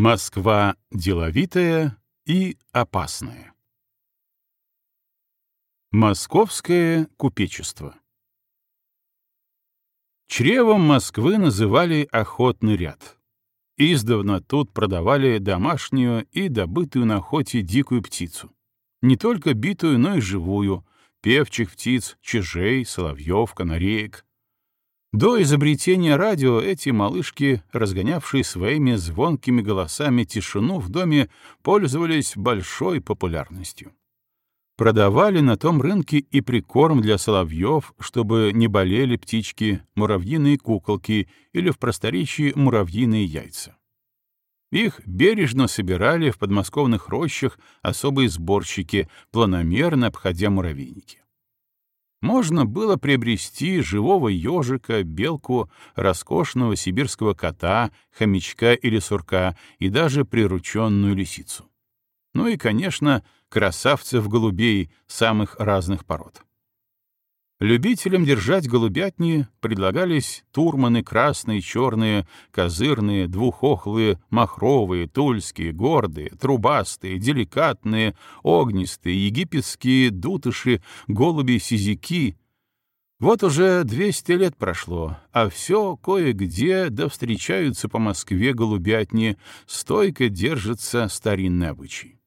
Москва деловитая и опасная. Московское купечество Чревом Москвы называли охотный ряд. Издавна тут продавали домашнюю и добытую на охоте дикую птицу. Не только битую, но и живую, певчих птиц, чижей, соловьев, канареек. До изобретения радио эти малышки, разгонявшие своими звонкими голосами тишину в доме, пользовались большой популярностью. Продавали на том рынке и прикорм для соловьев, чтобы не болели птички, муравьиные куколки или в просторечии муравьиные яйца. Их бережно собирали в подмосковных рощах особые сборщики, планомерно обходя муравейники можно было приобрести живого ежика, белку, роскошного сибирского кота, хомячка или сурка и даже прирученную лисицу. Ну и, конечно, красавцев-голубей самых разных пород. Любителям держать голубятни предлагались турманы красные, черные, козырные, двухохлые, махровые, тульские, гордые, трубастые, деликатные, огнистые, египетские дутыши, голуби-сизяки. Вот уже 200 лет прошло, а все кое-где да встречаются по Москве голубятни, стойко держатся старинные обычаи.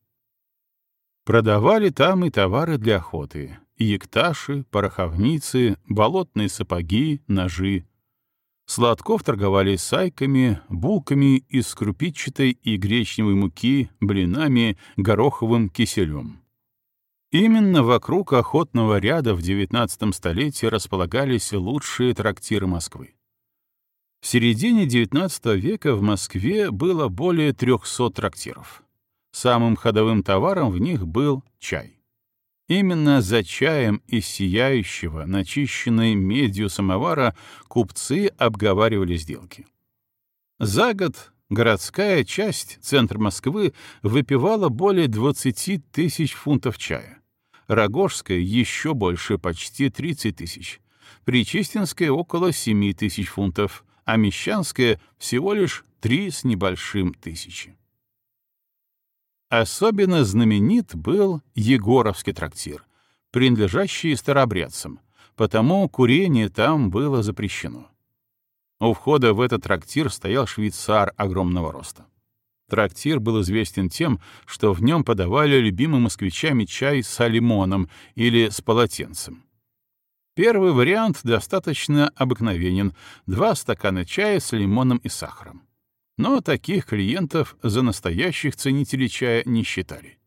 Продавали там и товары для охоты якташи, пороховницы, болотные сапоги, ножи. Сладков торговали сайками, булками из крупичатой и гречневой муки, блинами, гороховым киселем. Именно вокруг охотного ряда в XIX столетии располагались лучшие трактиры Москвы. В середине XIX века в Москве было более 300 трактиров. Самым ходовым товаром в них был чай. Именно за чаем из сияющего, начищенной медью самовара купцы обговаривали сделки. За год городская часть, центр Москвы, выпивала более 20 тысяч фунтов чая. Рогожская — еще больше, почти 30 тысяч. Причистинская — около 7 тысяч фунтов, а Мещанская — всего лишь 3 с небольшим тысячи. Особенно знаменит был Егоровский трактир, принадлежащий старобрядцам, потому курение там было запрещено. У входа в этот трактир стоял швейцар огромного роста. Трактир был известен тем, что в нем подавали любимым москвичами чай с лимоном или с полотенцем. Первый вариант достаточно обыкновенен — два стакана чая с лимоном и сахаром. Но таких клиентов за настоящих ценителей чая не считали.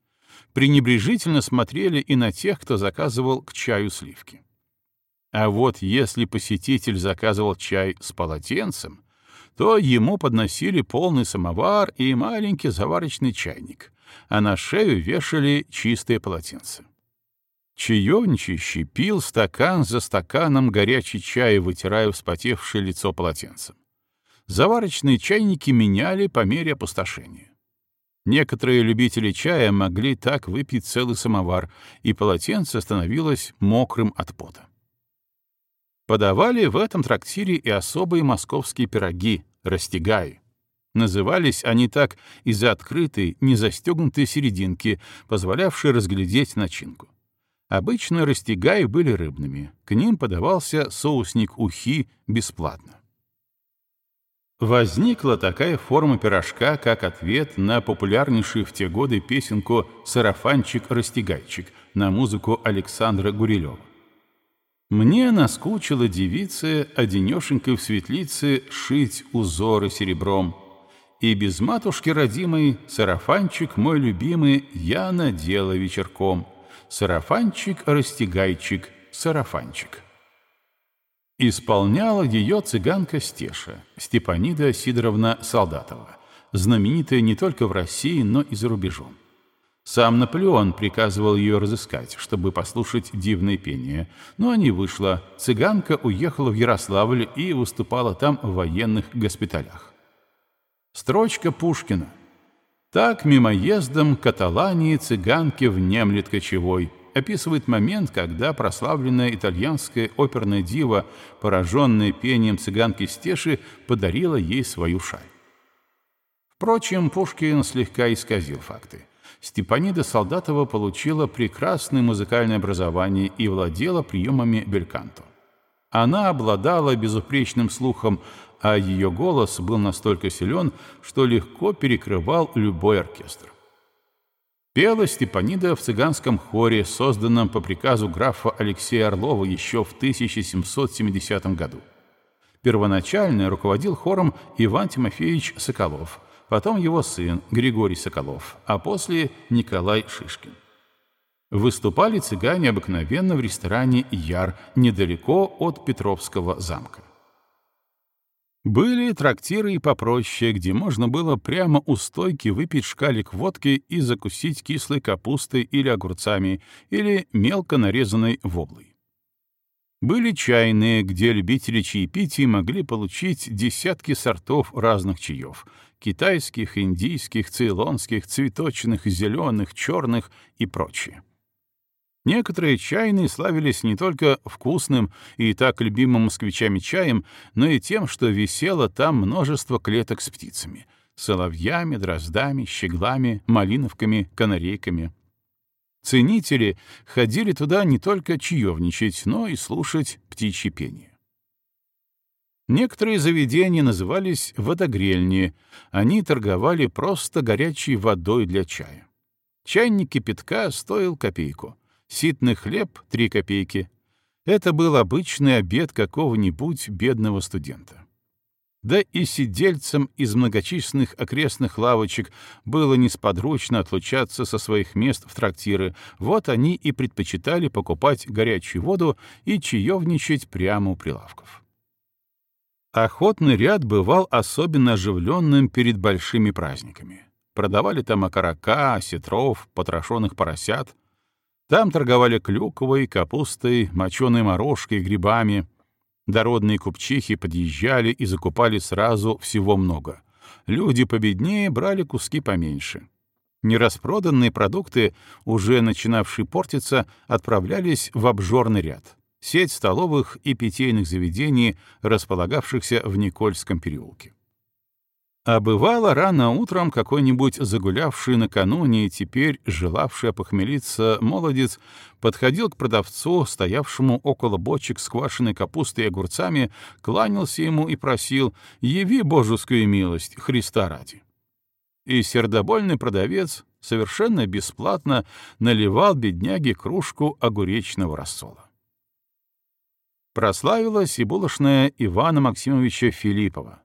Пренебрежительно смотрели и на тех, кто заказывал к чаю сливки. А вот если посетитель заказывал чай с полотенцем, то ему подносили полный самовар и маленький заварочный чайник, а на шею вешали чистое полотенце. Чаевничающий пил стакан за стаканом горячий чай, вытирая вспотевшее лицо полотенцем заварочные чайники меняли по мере опустошения. Некоторые любители чая могли так выпить целый самовар, и полотенце становилось мокрым от пота. Подавали в этом трактире и особые московские пироги — растягаи. Назывались они так из-за открытой, незастегнутой серединки, позволявшей разглядеть начинку. Обычно растягаи были рыбными, к ним подавался соусник ухи бесплатно. Возникла такая форма пирожка, как ответ на популярнейшую в те годы песенку «Сарафанчик-растягайчик» на музыку Александра Гурилева. Мне наскучила девица, одинешенькой в светлице, шить узоры серебром. И без матушки родимой сарафанчик мой любимый я надела вечерком. Сарафанчик-растягайчик, сарафанчик. Исполняла ее цыганка Стеша, Степанида Сидоровна Солдатова, знаменитая не только в России, но и за рубежом. Сам Наполеон приказывал ее разыскать, чтобы послушать дивное пение, но не вышло. Цыганка уехала в Ярославль и выступала там в военных госпиталях. Строчка Пушкина. Так мимоездом каталании цыганки внемлет кочевой — описывает момент, когда прославленная итальянская оперная дива, пораженная пением цыганки Стеши, подарила ей свою шаль. Впрочем, Пушкин слегка исказил факты. Степанида Солдатова получила прекрасное музыкальное образование и владела приемами бельканто. Она обладала безупречным слухом, а ее голос был настолько силен, что легко перекрывал любой оркестр. Пела Степанида в цыганском хоре, созданном по приказу графа Алексея Орлова еще в 1770 году. Первоначально руководил хором Иван Тимофеевич Соколов, потом его сын Григорий Соколов, а после Николай Шишкин. Выступали цыгане обыкновенно в ресторане «Яр» недалеко от Петровского замка. Были трактиры и попроще, где можно было прямо у стойки выпить шкалик водки и закусить кислой капустой или огурцами, или мелко нарезанной воблой. Были чайные, где любители чаепития могли получить десятки сортов разных чаев — китайских, индийских, цейлонских, цветочных, зеленых, черных и прочее. Некоторые чайные славились не только вкусным и так любимым москвичами чаем, но и тем, что висело там множество клеток с птицами — соловьями, дроздами, щеглами, малиновками, канарейками. Ценители ходили туда не только чаевничать, но и слушать птичье пение. Некоторые заведения назывались водогрельни, они торговали просто горячей водой для чая. Чайник кипятка стоил копейку — ситный хлеб — три копейки. Это был обычный обед какого-нибудь бедного студента. Да и сидельцам из многочисленных окрестных лавочек было несподручно отлучаться со своих мест в трактиры, вот они и предпочитали покупать горячую воду и чаевничать прямо у прилавков. Охотный ряд бывал особенно оживленным перед большими праздниками. Продавали там окорока, осетров, потрошенных поросят — там торговали клюквой, капустой, моченой морожкой, грибами. Дородные купчихи подъезжали и закупали сразу всего много. Люди победнее брали куски поменьше. Нераспроданные продукты, уже начинавшие портиться, отправлялись в обжорный ряд. Сеть столовых и питейных заведений, располагавшихся в Никольском переулке. А бывало, рано утром какой-нибудь загулявший накануне и теперь желавший опохмелиться молодец подходил к продавцу, стоявшему около бочек с квашеной капустой и огурцами, кланялся ему и просил «Яви божескую милость, Христа ради». И сердобольный продавец совершенно бесплатно наливал бедняге кружку огуречного рассола. Прославилась и булочная Ивана Максимовича Филиппова,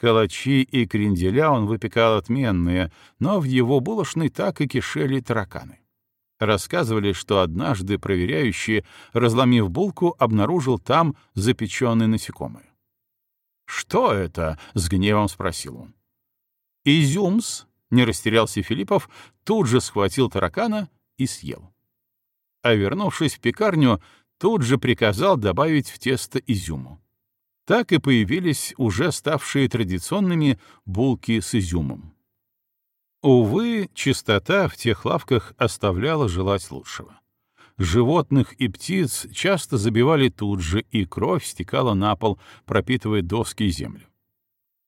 Калачи и кренделя он выпекал отменные, но в его булочной так и кишели тараканы. Рассказывали, что однажды проверяющий, разломив булку, обнаружил там запеченные насекомые. «Что это?» — с гневом спросил он. «Изюмс», — не растерялся Филиппов, тут же схватил таракана и съел. А вернувшись в пекарню, тут же приказал добавить в тесто изюму так и появились уже ставшие традиционными булки с изюмом. Увы, чистота в тех лавках оставляла желать лучшего. Животных и птиц часто забивали тут же, и кровь стекала на пол, пропитывая доски и землю.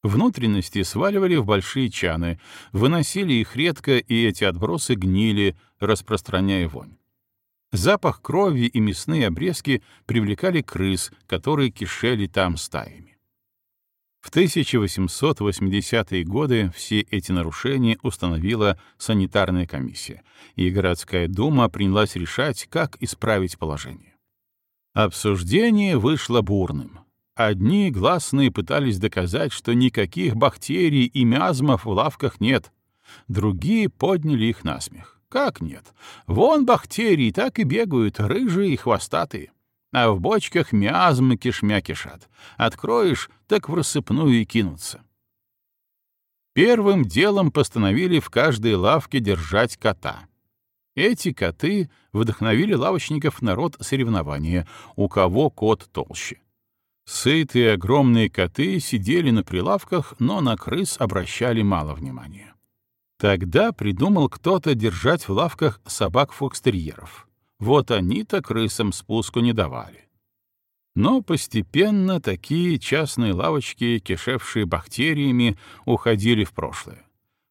Внутренности сваливали в большие чаны, выносили их редко, и эти отбросы гнили, распространяя вонь. Запах крови и мясные обрезки привлекали крыс, которые кишели там стаями. В 1880-е годы все эти нарушения установила санитарная комиссия, и городская дума принялась решать, как исправить положение. Обсуждение вышло бурным. Одни гласные пытались доказать, что никаких бактерий и миазмов в лавках нет, другие подняли их на смех. Как нет? Вон бактерии так и бегают, рыжие и хвостатые. А в бочках миазмы кишмя кишат. Откроешь, так в рассыпную и кинутся. Первым делом постановили в каждой лавке держать кота. Эти коты вдохновили лавочников народ соревнования, у кого кот толще. Сытые огромные коты сидели на прилавках, но на крыс обращали мало внимания. Тогда придумал кто-то держать в лавках собак-фокстерьеров. Вот они-то крысам спуску не давали. Но постепенно такие частные лавочки, кишевшие бактериями, уходили в прошлое.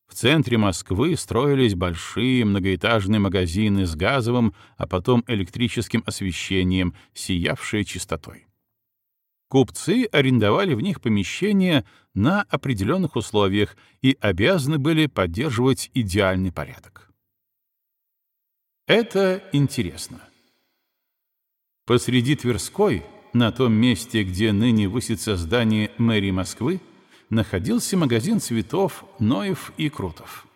В центре Москвы строились большие многоэтажные магазины с газовым, а потом электрическим освещением, сиявшие чистотой. Купцы арендовали в них помещения на определенных условиях и обязаны были поддерживать идеальный порядок. Это интересно. Посреди Тверской, на том месте, где ныне высится здание мэрии Москвы, находился магазин цветов Ноев и Крутов.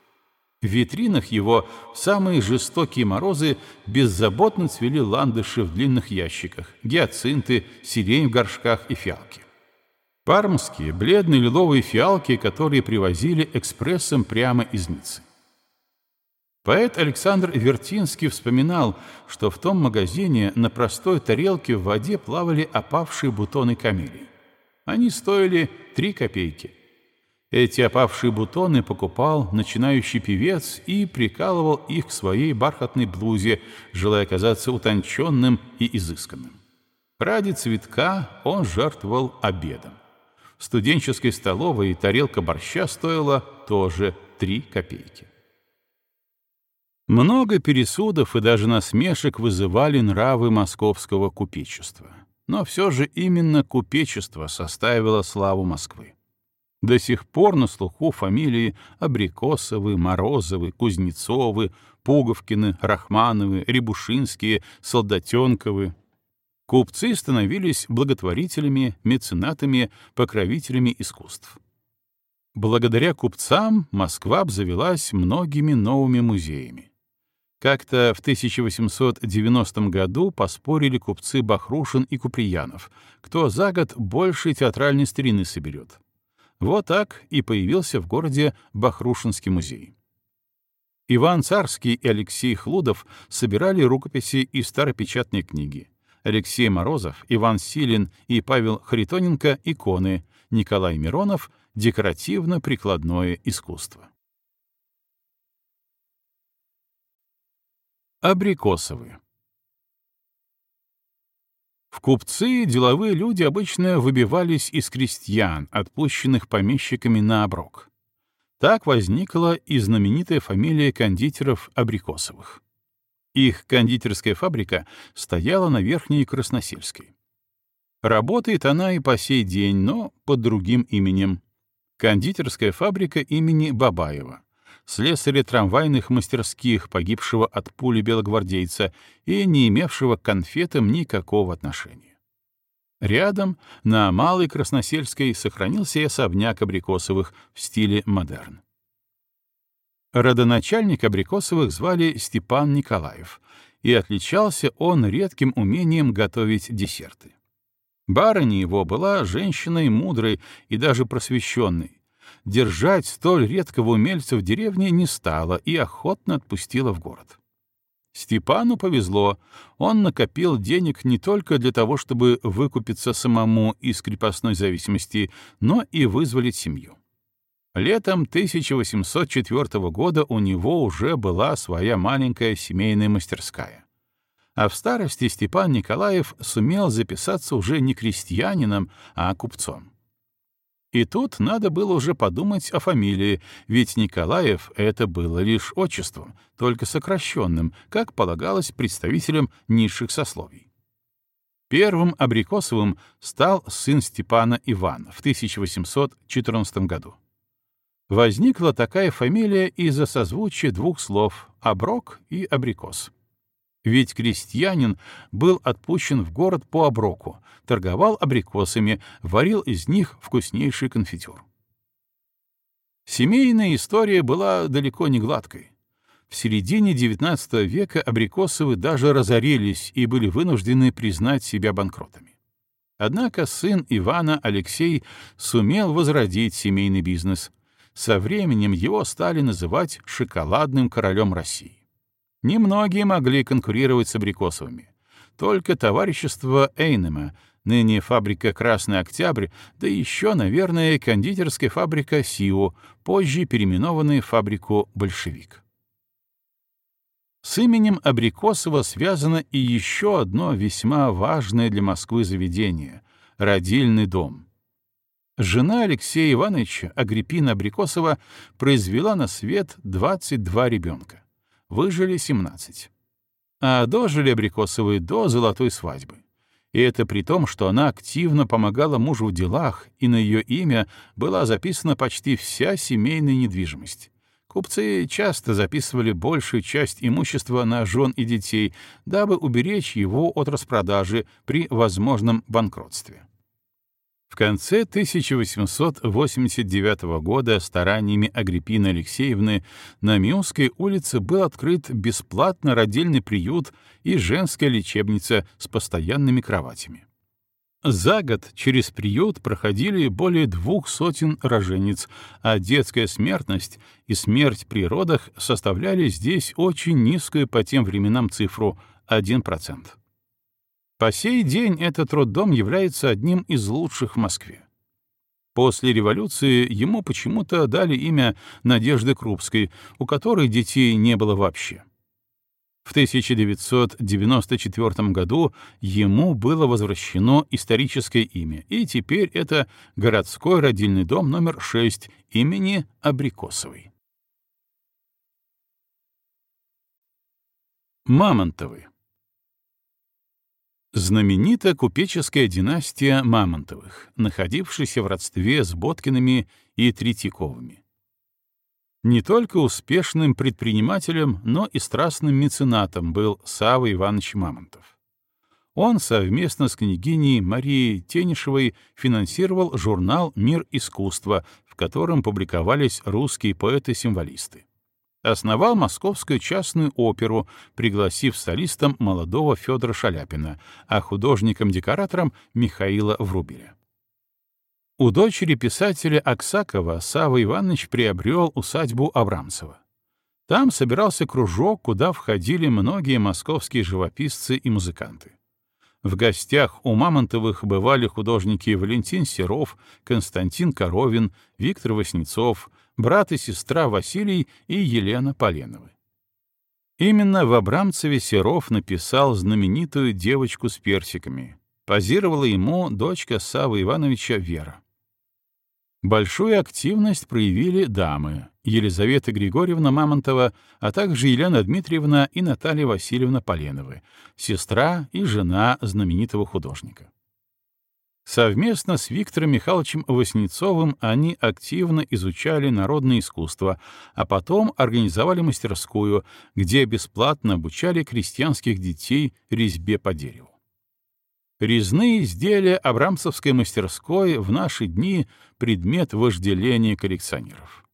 В витринах его в самые жестокие морозы беззаботно цвели ландыши в длинных ящиках, гиацинты, сирень в горшках и фиалки. Пармские, бледные лиловые фиалки, которые привозили экспрессом прямо из Ниццы. Поэт Александр Вертинский вспоминал, что в том магазине на простой тарелке в воде плавали опавшие бутоны камелий. Они стоили три копейки. Эти опавшие бутоны покупал начинающий певец и прикалывал их к своей бархатной блузе, желая казаться утонченным и изысканным. Ради цветка он жертвовал обедом. В студенческой столовой тарелка борща стоила тоже три копейки. Много пересудов и даже насмешек вызывали нравы московского купечества. Но все же именно купечество составило славу Москвы. До сих пор на слуху фамилии Абрикосовы, Морозовы, Кузнецовы, Пуговкины, Рахмановы, Рябушинские, Солдатенковы. Купцы становились благотворителями, меценатами, покровителями искусств. Благодаря купцам Москва обзавелась многими новыми музеями. Как-то в 1890 году поспорили купцы Бахрушин и Куприянов, кто за год больше театральной старины соберет. Вот так и появился в городе Бахрушинский музей. Иван Царский и Алексей Хлудов собирали рукописи и старопечатные книги. Алексей Морозов, Иван Силин и Павел Харитоненко — иконы, Николай Миронов — декоративно-прикладное искусство. Абрикосовые. В купцы деловые люди обычно выбивались из крестьян, отпущенных помещиками на оброк. Так возникла и знаменитая фамилия кондитеров Абрикосовых. Их кондитерская фабрика стояла на Верхней Красносельской. Работает она и по сей день, но под другим именем. Кондитерская фабрика имени Бабаева слесаря трамвайных мастерских, погибшего от пули белогвардейца и не имевшего к конфетам никакого отношения. Рядом, на Малой Красносельской, сохранился и особняк Абрикосовых в стиле модерн. Родоначальник Абрикосовых звали Степан Николаев, и отличался он редким умением готовить десерты. Барыня его была женщиной мудрой и даже просвещенной, держать столь редкого умельца в деревне не стала и охотно отпустила в город. Степану повезло, он накопил денег не только для того, чтобы выкупиться самому из крепостной зависимости, но и вызволить семью. Летом 1804 года у него уже была своя маленькая семейная мастерская. А в старости Степан Николаев сумел записаться уже не крестьянином, а купцом. И тут надо было уже подумать о фамилии, ведь Николаев — это было лишь отчеством, только сокращенным, как полагалось представителям низших сословий. Первым Абрикосовым стал сын Степана Иван в 1814 году. Возникла такая фамилия из-за созвучия двух слов «оброк» и «абрикос». Ведь крестьянин был отпущен в город по оброку, торговал абрикосами, варил из них вкуснейший конфитюр. Семейная история была далеко не гладкой. В середине XIX века абрикосовы даже разорились и были вынуждены признать себя банкротами. Однако сын Ивана Алексей сумел возродить семейный бизнес. Со временем его стали называть «шоколадным королем России». Немногие могли конкурировать с абрикосовыми. Только товарищество Эйнема, ныне фабрика «Красный Октябрь», да еще, наверное, кондитерская фабрика «Сио», позже переименованная в фабрику «Большевик». С именем Абрикосова связано и еще одно весьма важное для Москвы заведение — родильный дом. Жена Алексея Ивановича, Агриппина Абрикосова, произвела на свет 22 ребенка. Выжили 17. А дожили Абрикосовы до золотой свадьбы. И это при том, что она активно помогала мужу в делах, и на ее имя была записана почти вся семейная недвижимость. Купцы часто записывали большую часть имущества на жен и детей, дабы уберечь его от распродажи при возможном банкротстве. В конце 1889 года стараниями Агриппины Алексеевны на Миусской улице был открыт бесплатно родильный приют и женская лечебница с постоянными кроватями. За год через приют проходили более двух сотен рожениц, а детская смертность и смерть при родах составляли здесь очень низкую по тем временам цифру — 1%. По сей день этот роддом является одним из лучших в Москве. После революции ему почему-то дали имя Надежды Крупской, у которой детей не было вообще. В 1994 году ему было возвращено историческое имя, и теперь это городской родильный дом номер 6 имени Абрикосовой. Мамонтовы Знаменита купеческая династия Мамонтовых, находившаяся в родстве с Боткиными и Третьяковыми. Не только успешным предпринимателем, но и страстным меценатом был Савва Иванович Мамонтов. Он совместно с княгиней Марией Тенишевой финансировал журнал «Мир искусства», в котором публиковались русские поэты-символисты основал Московскую частную оперу, пригласив солистом молодого Федора Шаляпина, а художником-декоратором Михаила Врубеля. У дочери писателя Аксакова Савва Иванович приобрел усадьбу Абрамцева. Там собирался кружок, куда входили многие московские живописцы и музыканты. В гостях у Мамонтовых бывали художники Валентин Серов, Константин Коровин, Виктор Васнецов, брат и сестра Василий и Елена Поленовы. Именно в Абрамцеве Серов написал знаменитую «Девочку с персиками». Позировала ему дочка Савы Ивановича Вера. Большую активность проявили дамы Елизавета Григорьевна Мамонтова, а также Елена Дмитриевна и Наталья Васильевна Поленовы, сестра и жена знаменитого художника. Совместно с Виктором Михайловичем Васнецовым они активно изучали народное искусство, а потом организовали мастерскую, где бесплатно обучали крестьянских детей резьбе по дереву. Резные изделия Абрамцевской мастерской в наши дни — предмет вожделения коллекционеров.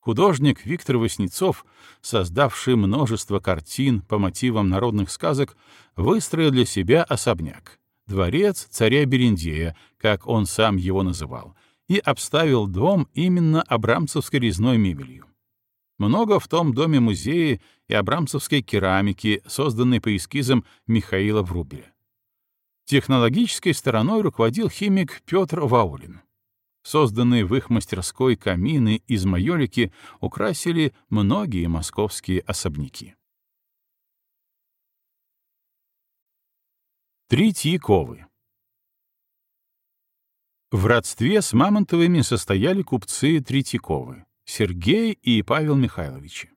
Художник Виктор Васнецов, создавший множество картин по мотивам народных сказок, выстроил для себя особняк дворец царя Берендея, как он сам его называл, и обставил дом именно абрамцевской резной мебелью. Много в том доме музея и абрамцевской керамики, созданной по эскизам Михаила Врубеля. Технологической стороной руководил химик Петр Ваулин. Созданные в их мастерской камины из майолики украсили многие московские особняки. Третьяковы. В родстве с Мамонтовыми состояли купцы Третьяковы, Сергей и Павел Михайловичи.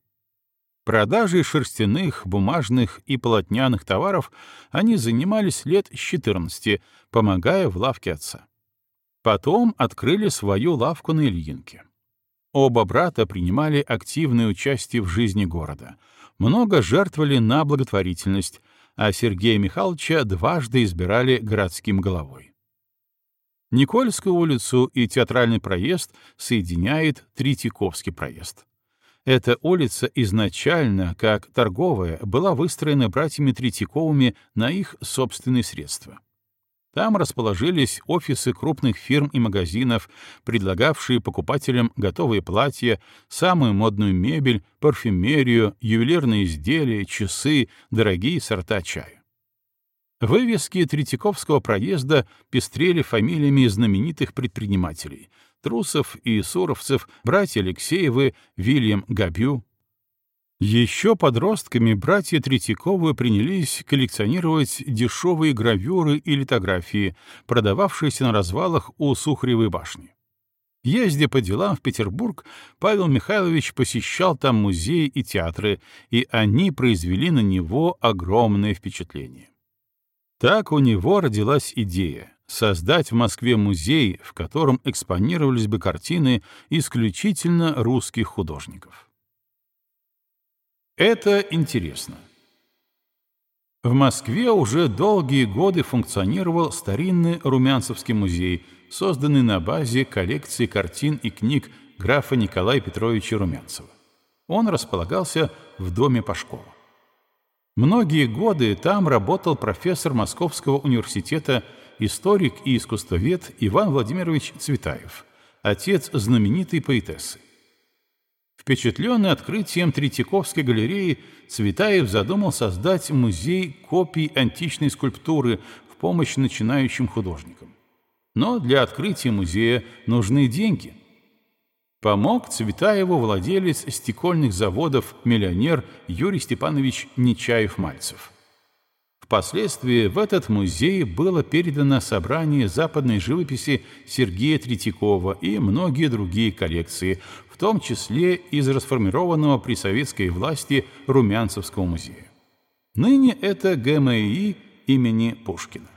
Продажей шерстяных, бумажных и полотняных товаров они занимались лет с 14, помогая в лавке отца. Потом открыли свою лавку на Ильинке. Оба брата принимали активное участие в жизни города, много жертвовали на благотворительность, а Сергея Михайловича дважды избирали городским головой. Никольскую улицу и Театральный проезд соединяет Третьяковский проезд. Эта улица изначально, как торговая, была выстроена братьями Третьяковыми на их собственные средства. Там расположились офисы крупных фирм и магазинов, предлагавшие покупателям готовые платья, самую модную мебель, парфюмерию, ювелирные изделия, часы, дорогие сорта чая. Вывески Третьяковского проезда пестрели фамилиями знаменитых предпринимателей — Трусов и Суровцев, братья Алексеевы, Вильям Габю, еще подростками братья Третьяковы принялись коллекционировать дешевые гравюры и литографии, продававшиеся на развалах у Сухаревой башни. Ездя по делам в Петербург, Павел Михайлович посещал там музеи и театры, и они произвели на него огромное впечатление. Так у него родилась идея создать в Москве музей, в котором экспонировались бы картины исключительно русских художников. Это интересно. В Москве уже долгие годы функционировал старинный Румянцевский музей, созданный на базе коллекции картин и книг графа Николая Петровича Румянцева. Он располагался в доме Пашкова. Многие годы там работал профессор Московского университета, историк и искусствовед Иван Владимирович Цветаев, отец знаменитой поэтессы. Впечатленный открытием Третьяковской галереи, Цветаев задумал создать музей копий античной скульптуры в помощь начинающим художникам. Но для открытия музея нужны деньги — Помог Цветаеву владелец стекольных заводов, миллионер Юрий Степанович Нечаев-Мальцев. Впоследствии в этот музей было передано собрание западной живописи Сергея Третьякова и многие другие коллекции, том числе из расформированного при советской власти Румянцевского музея. Ныне это ГМИ имени Пушкина.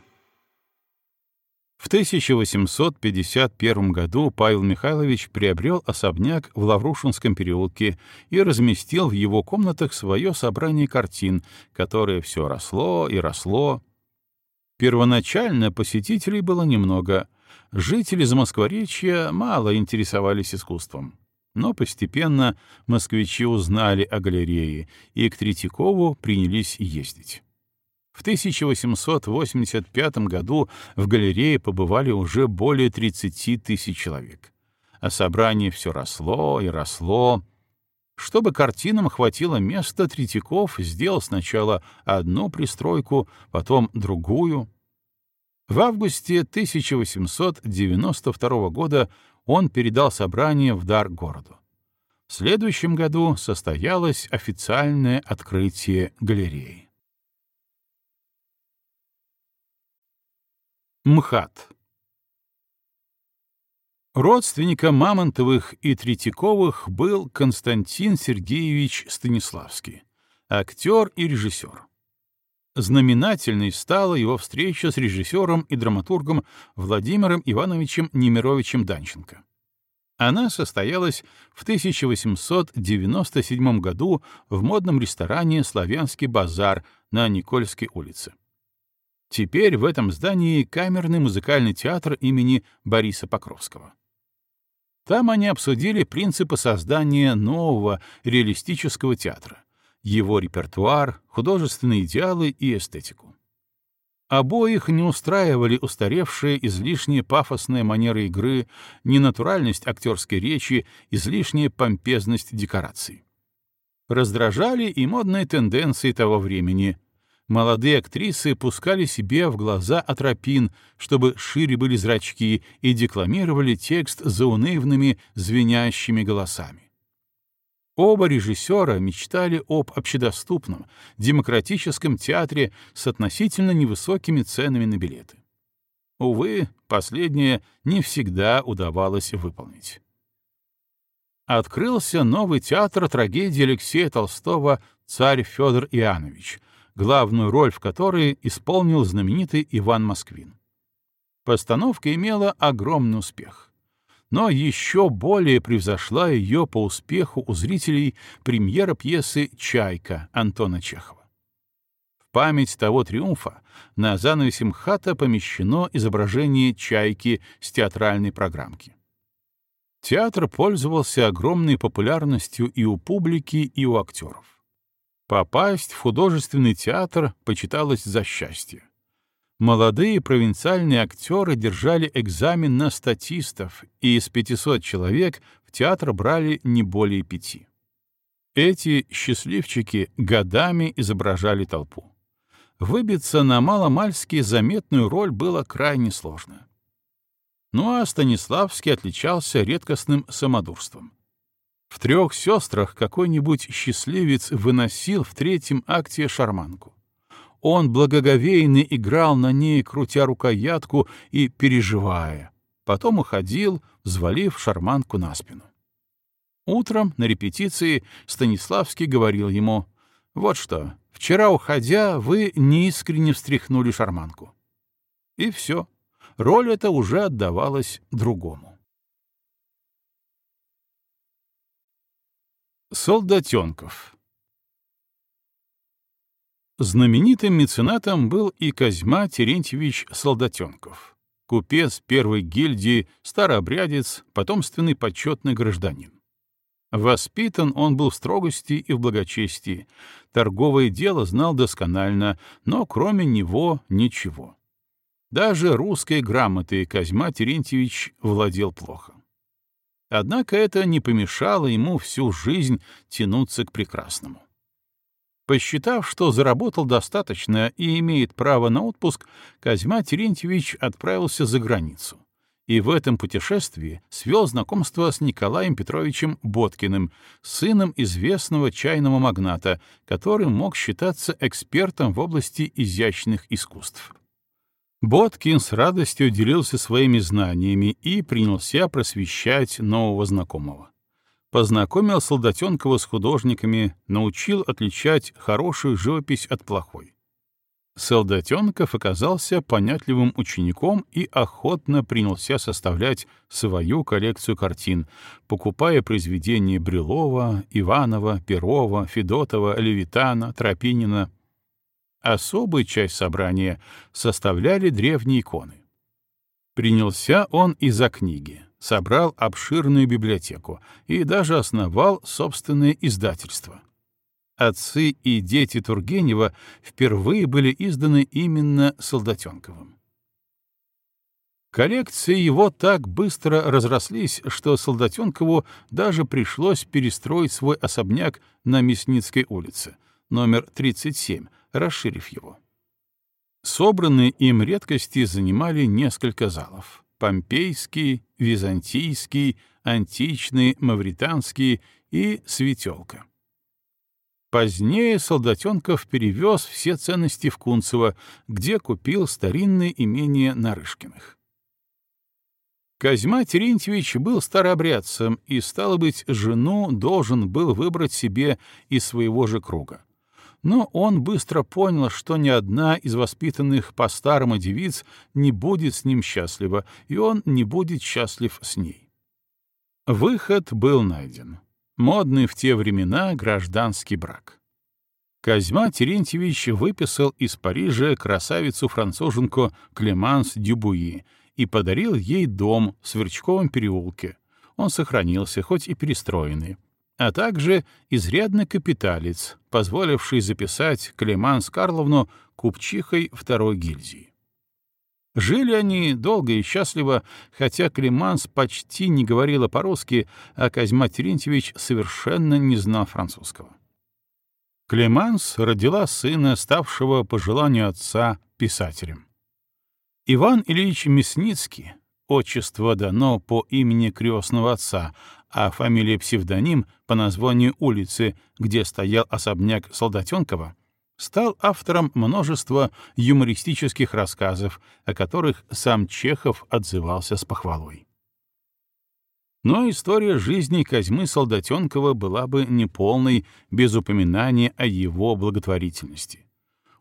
В 1851 году Павел Михайлович приобрел особняк в Лаврушинском переулке и разместил в его комнатах свое собрание картин, которое все росло и росло. Первоначально посетителей было немного. Жители Замоскворечья мало интересовались искусством. Но постепенно москвичи узнали о галерее и к Третьякову принялись ездить. В 1885 году в галерее побывали уже более 30 тысяч человек. А собрание все росло и росло. Чтобы картинам хватило места, Третьяков сделал сначала одну пристройку, потом другую. В августе 1892 года он передал собрание в дар городу. В следующем году состоялось официальное открытие галереи. МХАТ. Родственником Мамонтовых и Третьяковых был Константин Сергеевич Станиславский, актер и режиссер. Знаменательной стала его встреча с режиссером и драматургом Владимиром Ивановичем Немировичем Данченко. Она состоялась в 1897 году в модном ресторане «Славянский базар» на Никольской улице. Теперь в этом здании камерный музыкальный театр имени Бориса Покровского. Там они обсудили принципы создания нового реалистического театра, его репертуар, художественные идеалы и эстетику. Обоих не устраивали устаревшая излишняя пафосная манера игры, ненатуральность актерской речи, излишняя помпезность декораций. Раздражали и модные тенденции того времени, молодые актрисы пускали себе в глаза атропин, чтобы шире были зрачки, и декламировали текст заунывными, звенящими голосами. Оба режиссера мечтали об общедоступном, демократическом театре с относительно невысокими ценами на билеты. Увы, последнее не всегда удавалось выполнить. Открылся новый театр трагедии Алексея Толстого «Царь Федор Иоаннович», главную роль в которой исполнил знаменитый Иван Москвин. Постановка имела огромный успех. Но еще более превзошла ее по успеху у зрителей премьера пьесы «Чайка» Антона Чехова. В память того триумфа на занавесе МХАТа помещено изображение «Чайки» с театральной программки. Театр пользовался огромной популярностью и у публики, и у актеров. Попасть в художественный театр почиталось за счастье. Молодые провинциальные актеры держали экзамен на статистов, и из 500 человек в театр брали не более пяти. Эти счастливчики годами изображали толпу. Выбиться на маломальски заметную роль было крайне сложно. Ну а Станиславский отличался редкостным самодурством. В трех сестрах какой-нибудь счастливец выносил в третьем акте шарманку. Он благоговейно играл на ней, крутя рукоятку и переживая. потом уходил, взвалив шарманку на спину. Утром на репетиции Станиславский говорил ему, «Вот что, вчера, уходя, вы неискренне встряхнули шарманку». И все, роль эта уже отдавалась другому. Солдатенков Знаменитым меценатом был и Козьма Терентьевич Солдатенков, купец первой гильдии, старообрядец, потомственный почетный гражданин. Воспитан он был в строгости и в благочестии, торговое дело знал досконально, но кроме него ничего. Даже русской грамотой Козьма Терентьевич владел плохо. Однако это не помешало ему всю жизнь тянуться к прекрасному. Посчитав, что заработал достаточно и имеет право на отпуск, Козьма Терентьевич отправился за границу. И в этом путешествии свел знакомство с Николаем Петровичем Боткиным, сыном известного чайного магната, который мог считаться экспертом в области изящных искусств. Боткин с радостью делился своими знаниями и принялся просвещать нового знакомого познакомил Солдатенкова с художниками, научил отличать хорошую живопись от плохой. Солдатенков оказался понятливым учеником и охотно принялся составлять свою коллекцию картин, покупая произведения Брюлова, Иванова, Перова, Федотова, Левитана, Тропинина. Особую часть собрания составляли древние иконы. Принялся он и за книги собрал обширную библиотеку и даже основал собственное издательство. «Отцы и дети Тургенева» впервые были изданы именно Солдатенковым. Коллекции его так быстро разрослись, что Солдатенкову даже пришлось перестроить свой особняк на Мясницкой улице, номер 37, расширив его. Собранные им редкости занимали несколько залов помпейский, византийский, античный, мавританский и светелка. Позднее Солдатенков перевез все ценности в Кунцево, где купил старинное имение Нарышкиных. Козьма Терентьевич был старообрядцем и, стало быть, жену должен был выбрать себе из своего же круга. Но он быстро понял, что ни одна из воспитанных по-старому девиц не будет с ним счастлива, и он не будет счастлив с ней. Выход был найден. Модный в те времена гражданский брак. Козьма Терентьевич выписал из Парижа красавицу-француженку Клеманс Дюбуи и подарил ей дом в Сверчковом переулке. Он сохранился, хоть и перестроенный а также изрядный капиталец, позволивший записать Клеманс Карловну купчихой второй гильдии. Жили они долго и счастливо, хотя Клеманс почти не говорила по-русски, а Козьма Терентьевич совершенно не знал французского. Клеманс родила сына, ставшего по желанию отца писателем. Иван Ильич Мясницкий, отчество дано по имени крестного отца, а фамилия псевдоним по названию улицы, где стоял особняк Солдатенкова, стал автором множества юмористических рассказов, о которых сам Чехов отзывался с похвалой. Но история жизни Козьмы Солдатенкова была бы неполной без упоминания о его благотворительности.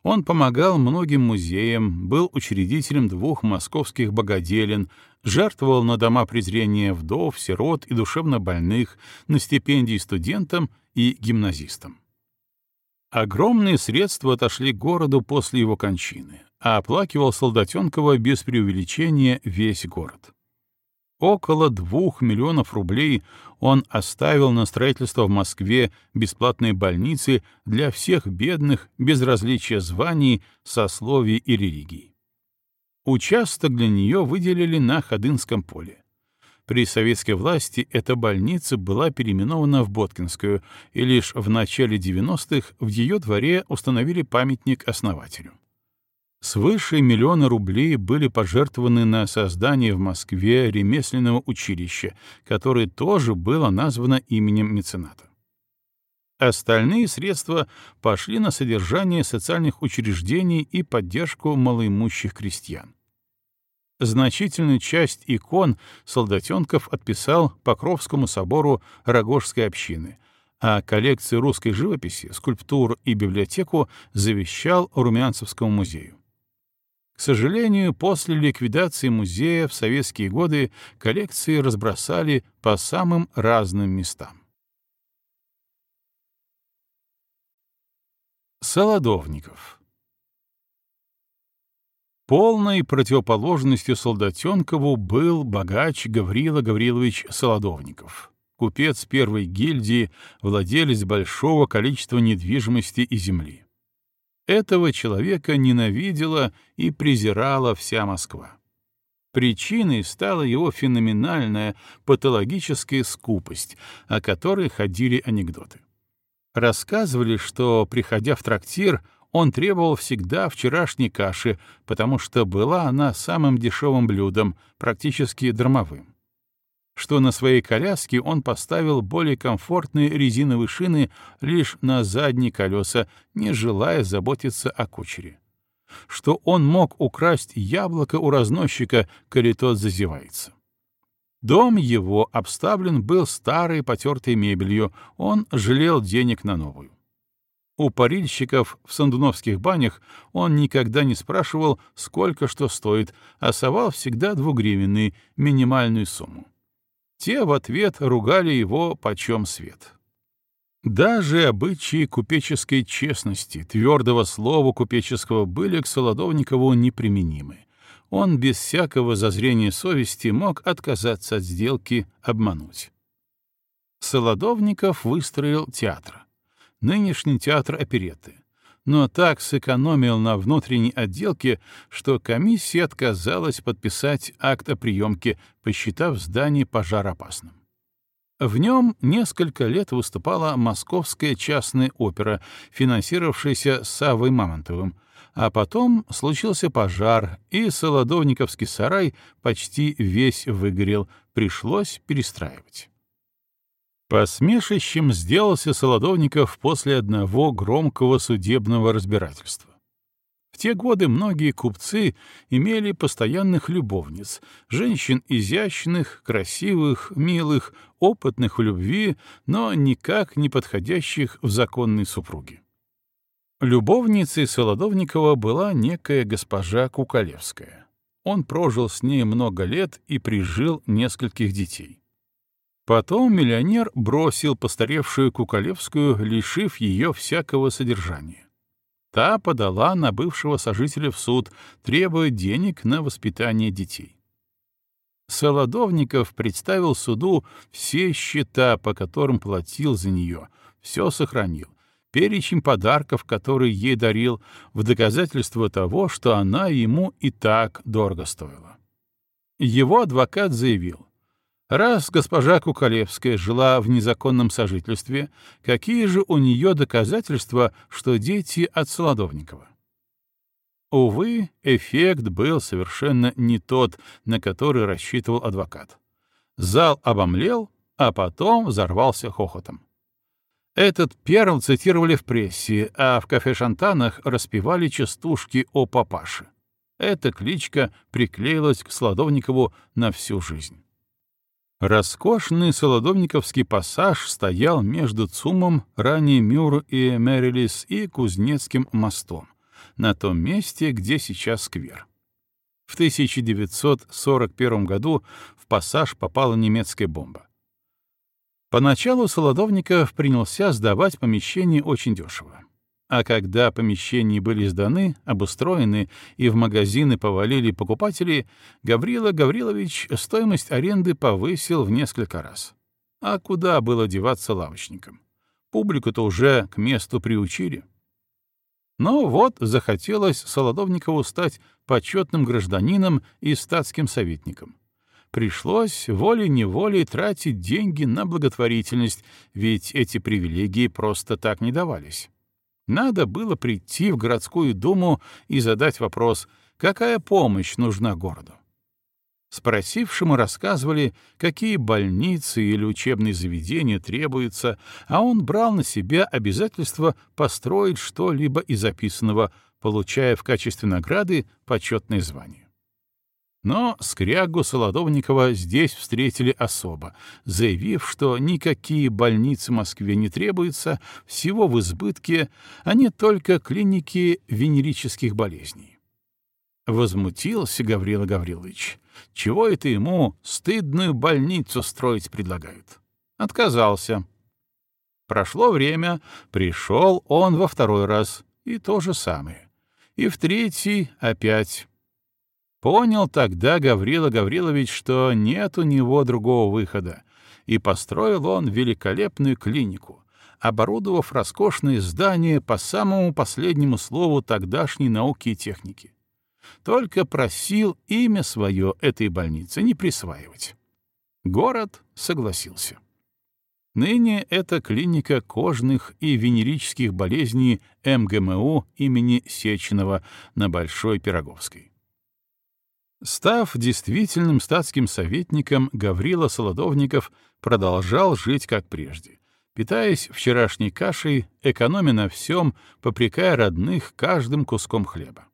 Он помогал многим музеям, был учредителем двух московских богоделен, жертвовал на дома презрения вдов, сирот и душевнобольных, на стипендии студентам и гимназистам. Огромные средства отошли городу после его кончины, а оплакивал Солдатенкова без преувеличения весь город. Около двух миллионов рублей он оставил на строительство в Москве бесплатной больницы для всех бедных без различия званий, сословий и религий. Участок для нее выделили на Ходынском поле. При советской власти эта больница была переименована в Боткинскую, и лишь в начале 90-х в ее дворе установили памятник основателю. Свыше миллиона рублей были пожертвованы на создание в Москве ремесленного училища, которое тоже было названо именем мецената. Остальные средства пошли на содержание социальных учреждений и поддержку малоимущих крестьян. Значительную часть икон Солдатенков отписал Покровскому собору Рогожской общины, а коллекции русской живописи, скульптур и библиотеку завещал Румянцевскому музею. К сожалению, после ликвидации музея в советские годы коллекции разбросали по самым разным местам. Солодовников Полной противоположностью Солдатенкову был богач Гаврила Гаврилович Солодовников, купец первой гильдии, владелец большого количества недвижимости и земли. Этого человека ненавидела и презирала вся Москва. Причиной стала его феноменальная патологическая скупость, о которой ходили анекдоты. Рассказывали, что, приходя в трактир, он требовал всегда вчерашней каши, потому что была она самым дешевым блюдом, практически дармовым. Что на своей коляске он поставил более комфортные резиновые шины лишь на задние колеса, не желая заботиться о кучере. Что он мог украсть яблоко у разносчика, коли тот зазевается. Дом его обставлен был старой потертой мебелью, он жалел денег на новую. У парильщиков в сандуновских банях он никогда не спрашивал, сколько что стоит, а совал всегда двугривенный, минимальную сумму. Те в ответ ругали его почем свет. Даже обычаи купеческой честности, твердого слова купеческого были к Солодовникову неприменимы. Он без всякого зазрения совести мог отказаться от сделки, обмануть. Солодовников выстроил театр нынешний театр оперетты, но так сэкономил на внутренней отделке, что комиссия отказалась подписать акт о приемке, посчитав здание пожароопасным. В нем несколько лет выступала московская частная опера, финансировавшаяся Савой Мамонтовым, а потом случился пожар, и Солодовниковский сарай почти весь выгорел, пришлось перестраивать. Посмешищем сделался Солодовников после одного громкого судебного разбирательства. В те годы многие купцы имели постоянных любовниц, женщин изящных, красивых, милых, опытных в любви, но никак не подходящих в законные супруги. Любовницей Солодовникова была некая госпожа Кукалевская. Он прожил с ней много лет и прижил нескольких детей. Потом миллионер бросил постаревшую Кукалевскую, лишив ее всякого содержания. Та подала на бывшего сожителя в суд, требуя денег на воспитание детей. Солодовников представил суду все счета, по которым платил за нее, все сохранил, перечень подарков, которые ей дарил, в доказательство того, что она ему и так дорого стоила. Его адвокат заявил, Раз госпожа Кукалевская жила в незаконном сожительстве, какие же у нее доказательства, что дети от Солодовникова? Увы, эффект был совершенно не тот, на который рассчитывал адвокат. Зал обомлел, а потом взорвался хохотом. Этот перл цитировали в прессе, а в кафе-шантанах распевали частушки о папаше. Эта кличка приклеилась к Солодовникову на всю жизнь. Роскошный солодовниковский пассаж стоял между ЦУМом, ранее Мюр и Мерилис, и Кузнецким мостом, на том месте, где сейчас сквер. В 1941 году в пассаж попала немецкая бомба. Поначалу Солодовников принялся сдавать помещение очень дешево. А когда помещения были сданы, обустроены и в магазины повалили покупатели, Гаврила Гаврилович стоимость аренды повысил в несколько раз. А куда было деваться лавочникам? Публику-то уже к месту приучили. Но вот захотелось Солодовникову стать почетным гражданином и статским советником. Пришлось волей-неволей тратить деньги на благотворительность, ведь эти привилегии просто так не давались. Надо было прийти в городскую думу и задать вопрос, какая помощь нужна городу. Спросившему рассказывали, какие больницы или учебные заведения требуются, а он брал на себя обязательство построить что-либо из записанного, получая в качестве награды почетное звание. Но скрягу Солодовникова здесь встретили особо, заявив, что никакие больницы Москве не требуются, всего в избытке, а не только клиники венерических болезней. Возмутился Гаврила Гаврилович. Чего это ему стыдную больницу строить предлагают? Отказался. Прошло время, пришел он во второй раз, и то же самое. И в третий опять. Понял тогда Гаврила Гаврилович, что нет у него другого выхода, и построил он великолепную клинику, оборудовав роскошное здание по самому последнему слову тогдашней науки и техники. Только просил имя свое этой больнице не присваивать. Город согласился. Ныне это клиника кожных и венерических болезней МГМУ имени Сеченова на Большой Пироговской. Став действительным статским советником, Гаврила Солодовников продолжал жить как прежде, питаясь вчерашней кашей, экономя на всем, попрекая родных каждым куском хлеба.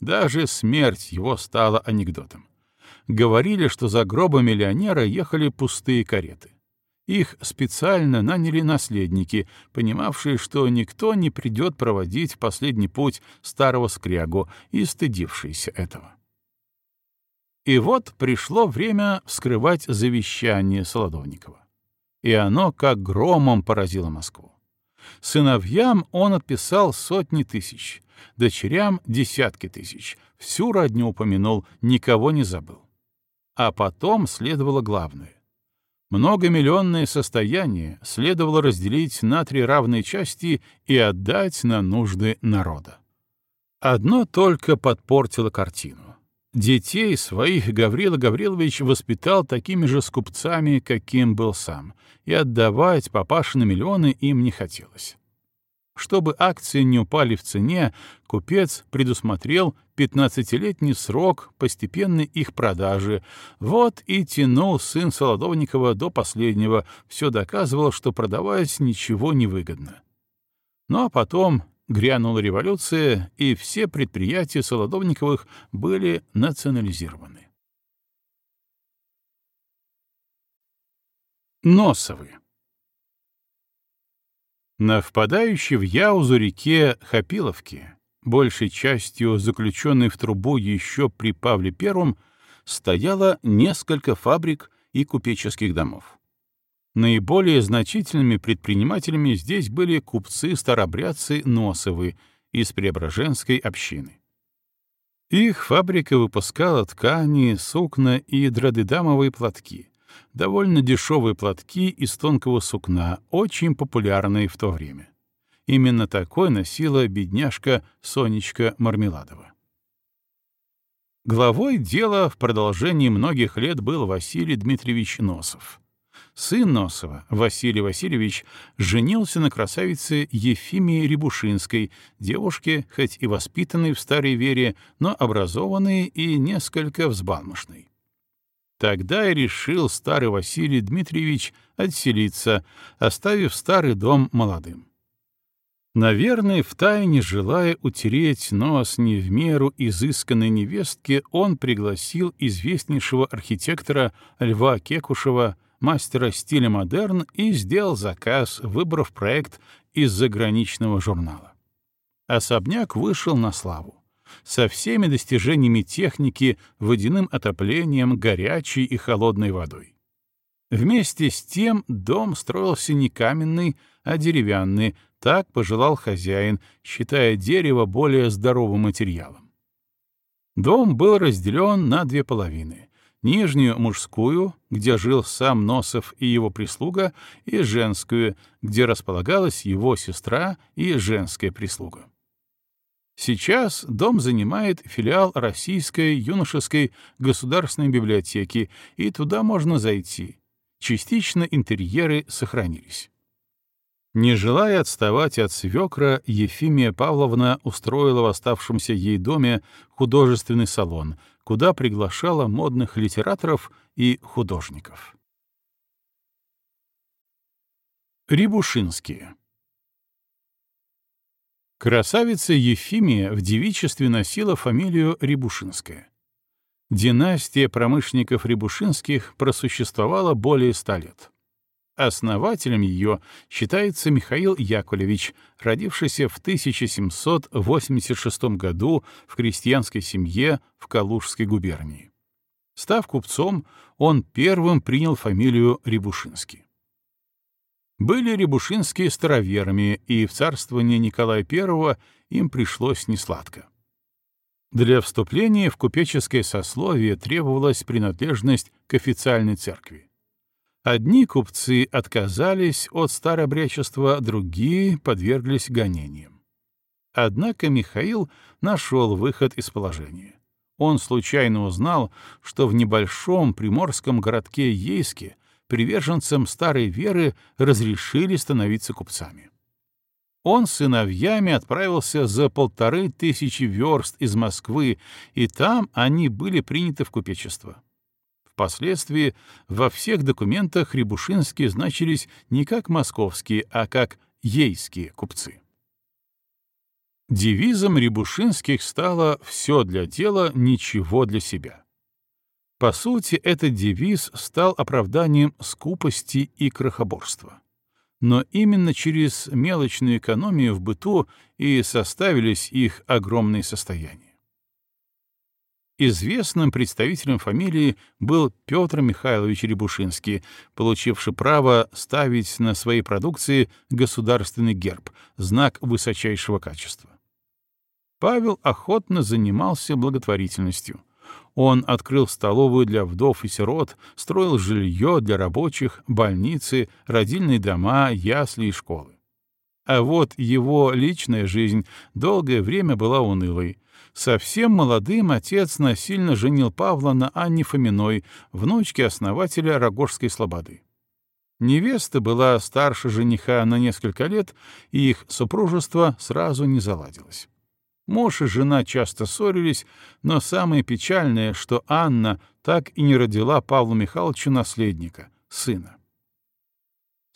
Даже смерть его стала анекдотом. Говорили, что за гробом миллионера ехали пустые кареты. Их специально наняли наследники, понимавшие, что никто не придет проводить последний путь старого скрягу и стыдившиеся этого. И вот пришло время вскрывать завещание Солодовникова. И оно как громом поразило Москву. Сыновьям он отписал сотни тысяч, дочерям — десятки тысяч, всю родню упомянул, никого не забыл. А потом следовало главное. Многомиллионное состояние следовало разделить на три равные части и отдать на нужды народа. Одно только подпортило картину. Детей своих Гаврила Гаврилович воспитал такими же скупцами, каким был сам, и отдавать папашины миллионы им не хотелось. Чтобы акции не упали в цене, купец предусмотрел 15-летний срок постепенной их продажи. Вот и тянул сын Солодовникова до последнего, все доказывал, что продавать ничего не выгодно. Ну а потом Грянула революция, и все предприятия Солодовниковых были национализированы. Носовы На впадающей в Яузу реке Хапиловке, большей частью заключенной в трубу еще при Павле I, стояло несколько фабрик и купеческих домов. Наиболее значительными предпринимателями здесь были купцы-старобрядцы Носовы из Преображенской общины. Их фабрика выпускала ткани, сукна и драдыдамовые платки, довольно дешевые платки из тонкого сукна, очень популярные в то время. Именно такой носила бедняжка Сонечка Мармеладова. Главой дела в продолжении многих лет был Василий Дмитриевич Носов — Сын Носова, Василий Васильевич, женился на красавице Ефимии Рябушинской, девушке, хоть и воспитанной в старой вере, но образованной и несколько взбалмошной. Тогда и решил старый Василий Дмитриевич отселиться, оставив старый дом молодым. Наверное, втайне желая утереть нос не в меру изысканной невестке, он пригласил известнейшего архитектора Льва Кекушева мастера стиля модерн и сделал заказ, выбрав проект из заграничного журнала. Особняк вышел на славу. Со всеми достижениями техники, водяным отоплением, горячей и холодной водой. Вместе с тем дом строился не каменный, а деревянный, так пожелал хозяин, считая дерево более здоровым материалом. Дом был разделен на две половины нижнюю мужскую, где жил сам Носов и его прислуга, и женскую, где располагалась его сестра и женская прислуга. Сейчас дом занимает филиал Российской юношеской государственной библиотеки, и туда можно зайти. Частично интерьеры сохранились. Не желая отставать от свекра, Ефимия Павловна устроила в оставшемся ей доме художественный салон, куда приглашала модных литераторов и художников. Рябушинские Красавица Ефимия в девичестве носила фамилию Рябушинская. Династия промышленников Рябушинских просуществовала более ста лет. Основателем ее считается Михаил Яковлевич, родившийся в 1786 году в крестьянской семье в Калужской губернии. Став купцом, он первым принял фамилию Рябушинский. Были Рябушинские староверами, и в царствование Николая I им пришлось несладко. Для вступления в купеческое сословие требовалась принадлежность к официальной церкви. Одни купцы отказались от старообрядчества, другие подверглись гонениям. Однако Михаил нашел выход из положения. Он случайно узнал, что в небольшом приморском городке Ейске приверженцам старой веры разрешили становиться купцами. Он с сыновьями отправился за полторы тысячи верст из Москвы, и там они были приняты в купечество. Впоследствии во всех документах Рябушинские значились не как московские, а как ейские купцы. Девизом Рябушинских стало «все для дела, ничего для себя». По сути, этот девиз стал оправданием скупости и крохоборства. Но именно через мелочную экономию в быту и составились их огромные состояния. Известным представителем фамилии был Петр Михайлович Рябушинский, получивший право ставить на своей продукции государственный герб, знак высочайшего качества. Павел охотно занимался благотворительностью. Он открыл столовую для вдов и сирот, строил жилье для рабочих, больницы, родильные дома, ясли и школы. А вот его личная жизнь долгое время была унылой. Совсем молодым отец насильно женил Павла на Анне Фоминой, внучке основателя Рогожской слободы. Невеста была старше жениха на несколько лет, и их супружество сразу не заладилось. Муж и жена часто ссорились, но самое печальное, что Анна так и не родила Павлу Михайловичу наследника, сына.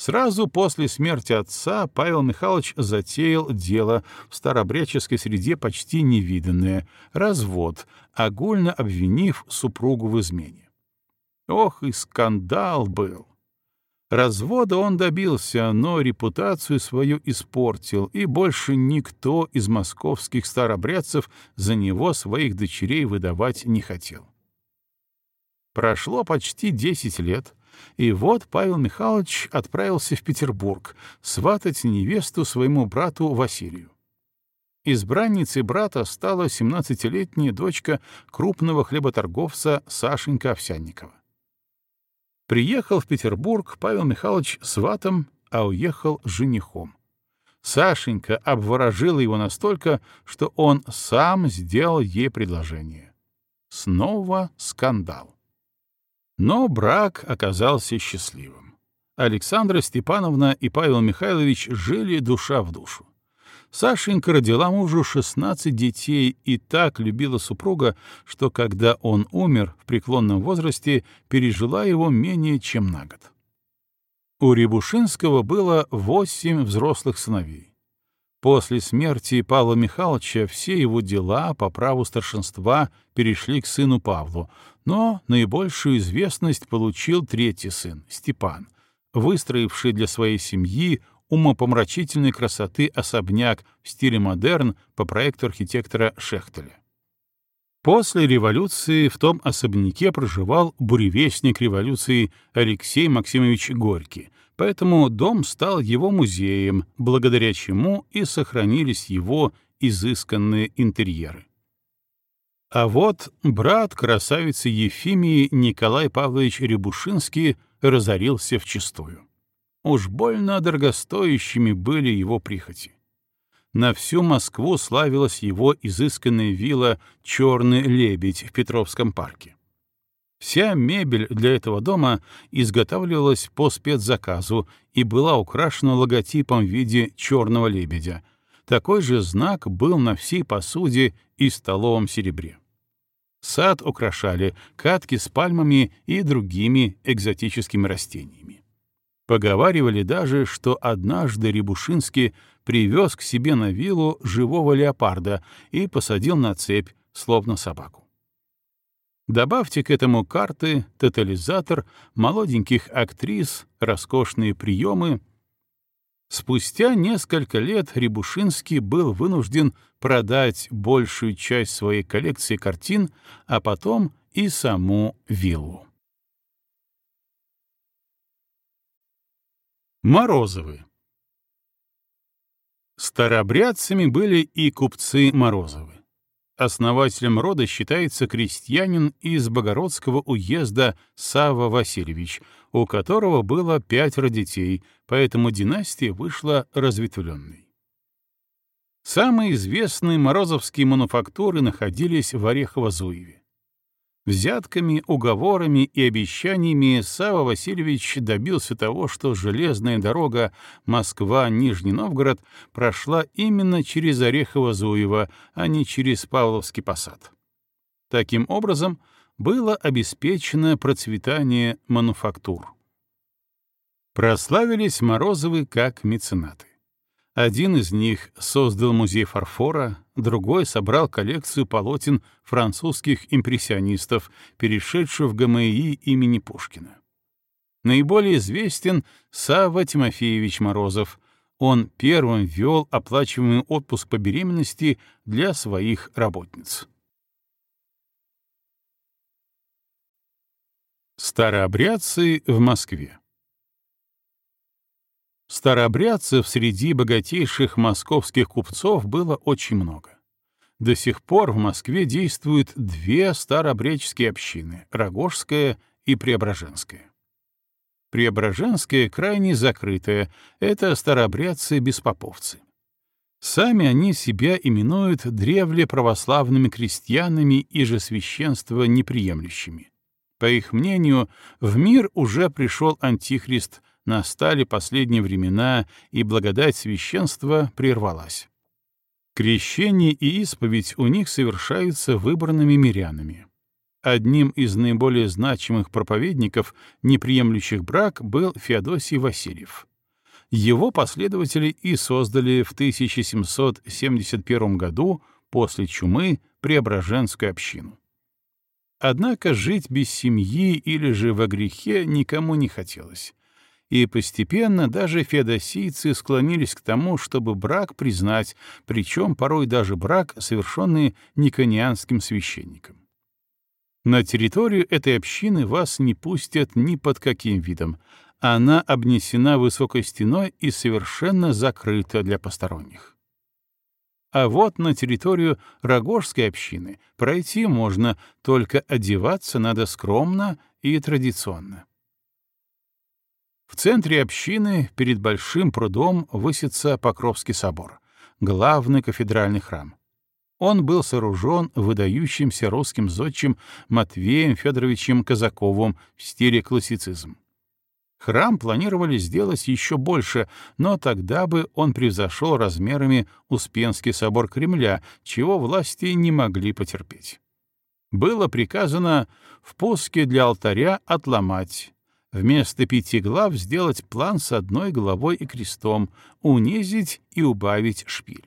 Сразу после смерти отца Павел Михайлович затеял дело в старобряческой среде почти невиданное — развод, огульно обвинив супругу в измене. Ох, и скандал был! Развода он добился, но репутацию свою испортил, и больше никто из московских старобрядцев за него своих дочерей выдавать не хотел. Прошло почти десять лет — и вот Павел Михайлович отправился в Петербург сватать невесту своему брату Василию. Избранницей брата стала 17-летняя дочка крупного хлеботорговца Сашенька Овсянникова. Приехал в Петербург Павел Михайлович сватом, а уехал женихом. Сашенька обворожила его настолько, что он сам сделал ей предложение. Снова скандал. Но брак оказался счастливым. Александра Степановна и Павел Михайлович жили душа в душу. Сашенька родила мужу 16 детей и так любила супруга, что когда он умер в преклонном возрасте, пережила его менее чем на год. У Рябушинского было восемь взрослых сыновей. После смерти Павла Михайловича все его дела по праву старшинства перешли к сыну Павлу, но наибольшую известность получил третий сын, Степан, выстроивший для своей семьи умопомрачительной красоты особняк в стиле модерн по проекту архитектора Шехтеля. После революции в том особняке проживал буревестник революции Алексей Максимович Горький, Поэтому дом стал его музеем, благодаря чему и сохранились его изысканные интерьеры. А вот брат красавицы Ефимии Николай Павлович Рябушинский разорился вчистую. Уж больно дорогостоящими были его прихоти. На всю Москву славилась его изысканная вилла «Черный лебедь» в Петровском парке. Вся мебель для этого дома изготавливалась по спецзаказу и была украшена логотипом в виде черного лебедя. Такой же знак был на всей посуде и столовом серебре. Сад украшали катки с пальмами и другими экзотическими растениями. Поговаривали даже, что однажды Рябушинский привез к себе на виллу живого леопарда и посадил на цепь, словно собаку. Добавьте к этому карты, тотализатор, молоденьких актрис, роскошные приемы. Спустя несколько лет Рябушинский был вынужден продать большую часть своей коллекции картин, а потом и саму виллу. Морозовы Старообрядцами были и купцы Морозовы. Основателем рода считается крестьянин из Богородского уезда Сава Васильевич, у которого было пятеро детей, поэтому династия вышла разветвленной. Самые известные морозовские мануфактуры находились в Орехово-Зуеве. Взятками, уговорами и обещаниями Сава Васильевич добился того, что железная дорога Москва-Нижний Новгород прошла именно через Орехово-Зуево, а не через Павловский посад. Таким образом, было обеспечено процветание мануфактур. Прославились Морозовы как меценаты. Один из них создал музей фарфора, другой собрал коллекцию полотен французских импрессионистов, перешедших в ГМИ имени Пушкина. Наиболее известен Савва Тимофеевич Морозов. Он первым ввел оплачиваемый отпуск по беременности для своих работниц. Старообрядцы в Москве Старообрядцев среди богатейших московских купцов было очень много. До сих пор в Москве действуют две старообрядческие общины — Рогожская и Преображенская. Преображенская крайне закрытая — это старообрядцы-беспоповцы. Сами они себя именуют древле православными крестьянами и же священство неприемлющими. По их мнению, в мир уже пришел Антихрист — настали последние времена, и благодать священства прервалась. Крещение и исповедь у них совершаются выбранными мирянами. Одним из наиболее значимых проповедников, не приемлющих брак, был Феодосий Васильев. Его последователи и создали в 1771 году после чумы Преображенскую общину. Однако жить без семьи или же во грехе никому не хотелось и постепенно даже феодосийцы склонились к тому, чтобы брак признать, причем порой даже брак, совершенный никонианским священником. На территорию этой общины вас не пустят ни под каким видом. Она обнесена высокой стеной и совершенно закрыта для посторонних. А вот на территорию Рогожской общины пройти можно, только одеваться надо скромно и традиционно. В центре общины перед большим прудом высится Покровский собор, главный кафедральный храм. Он был сооружен выдающимся русским зодчим Матвеем Федоровичем Казаковым в стиле классицизм. Храм планировали сделать еще больше, но тогда бы он превзошел размерами Успенский собор Кремля, чего власти не могли потерпеть. Было приказано в пуске для алтаря отломать, вместо пяти глав сделать план с одной головой и крестом, унизить и убавить шпиль.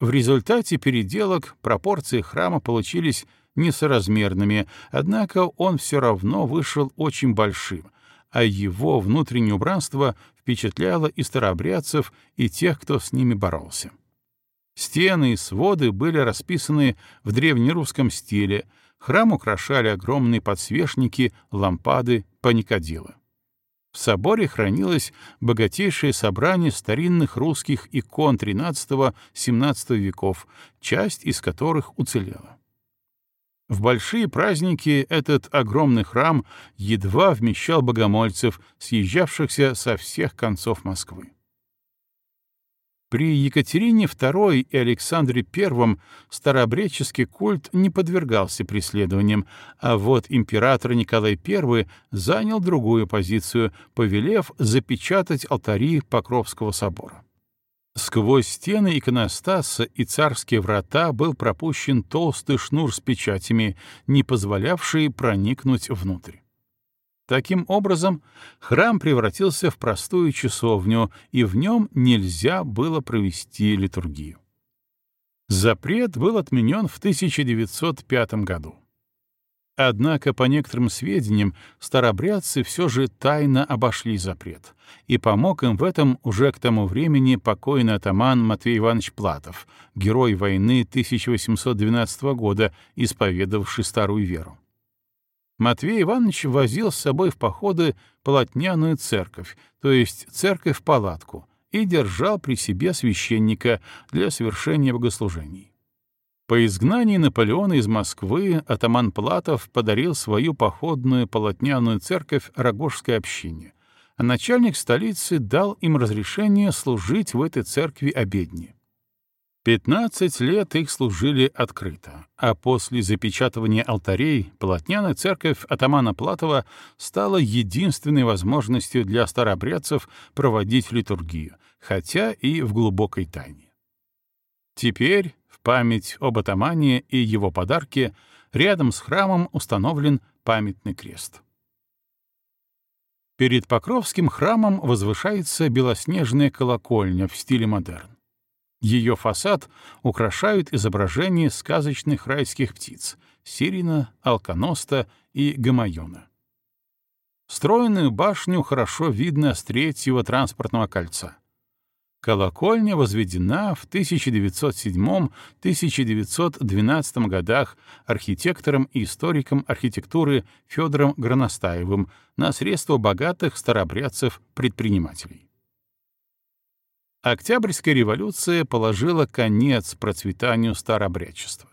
В результате переделок пропорции храма получились несоразмерными, однако он все равно вышел очень большим, а его внутреннее убранство впечатляло и старообрядцев, и тех, кто с ними боролся. Стены и своды были расписаны в древнерусском стиле, Храм украшали огромные подсвечники, лампады, паникадилы. В соборе хранилось богатейшее собрание старинных русских икон XIII-XVII веков, часть из которых уцелела. В большие праздники этот огромный храм едва вмещал богомольцев, съезжавшихся со всех концов Москвы. При Екатерине II и Александре I старообрядческий культ не подвергался преследованиям, а вот император Николай I занял другую позицию, повелев запечатать алтари Покровского собора. Сквозь стены иконостаса и царские врата был пропущен толстый шнур с печатями, не позволявший проникнуть внутрь. Таким образом, храм превратился в простую часовню, и в нем нельзя было провести литургию. Запрет был отменен в 1905 году. Однако, по некоторым сведениям, старобрядцы все же тайно обошли запрет, и помог им в этом уже к тому времени покойный атаман Матвей Иванович Платов, герой войны 1812 года, исповедовавший старую веру. Матвей Иванович возил с собой в походы полотняную церковь, то есть церковь-палатку, и держал при себе священника для совершения богослужений. По изгнании Наполеона из Москвы атаман Платов подарил свою походную полотняную церковь Рогожской общине, а начальник столицы дал им разрешение служить в этой церкви обедни. Пятнадцать лет их служили открыто, а после запечатывания алтарей полотняная церковь атамана Платова стала единственной возможностью для старообрядцев проводить литургию, хотя и в глубокой тайне. Теперь в память об атамане и его подарке рядом с храмом установлен памятный крест. Перед Покровским храмом возвышается белоснежная колокольня в стиле модерн. Ее фасад украшают изображения сказочных райских птиц — сирена, алконоста и гамаюна. Стройную башню хорошо видно с третьего транспортного кольца. Колокольня возведена в 1907-1912 годах архитектором и историком архитектуры Федором Граностаевым на средства богатых старобрядцев-предпринимателей. Октябрьская революция положила конец процветанию старообрядчества.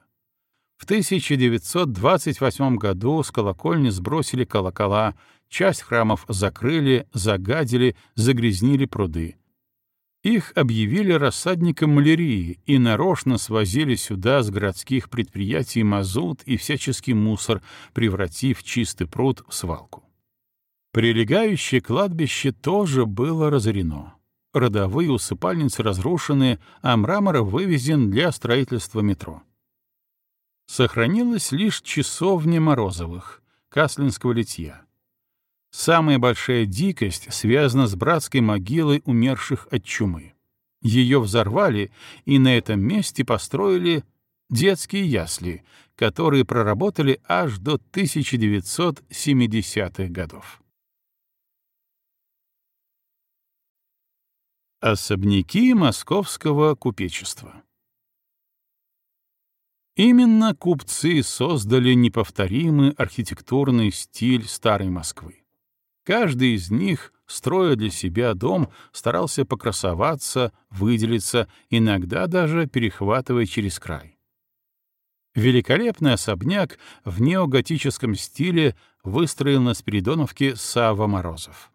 В 1928 году с колокольни сбросили колокола, часть храмов закрыли, загадили, загрязнили пруды — их объявили рассадником малярии и нарочно свозили сюда с городских предприятий мазут и всяческий мусор, превратив чистый пруд в свалку. Прилегающее кладбище тоже было разорено. Родовые усыпальницы разрушены, а мрамор вывезен для строительства метро. Сохранилась лишь часовня Морозовых, Каслинского литья. Самая большая дикость связана с братской могилой умерших от чумы. Ее взорвали и на этом месте построили детские ясли, которые проработали аж до 1970-х годов. Особняки московского купечества Именно купцы создали неповторимый архитектурный стиль старой Москвы. Каждый из них, строя для себя дом, старался покрасоваться, выделиться, иногда даже перехватывая через край. Великолепный особняк в неоготическом стиле выстроил на Спиридоновке Сава Морозов.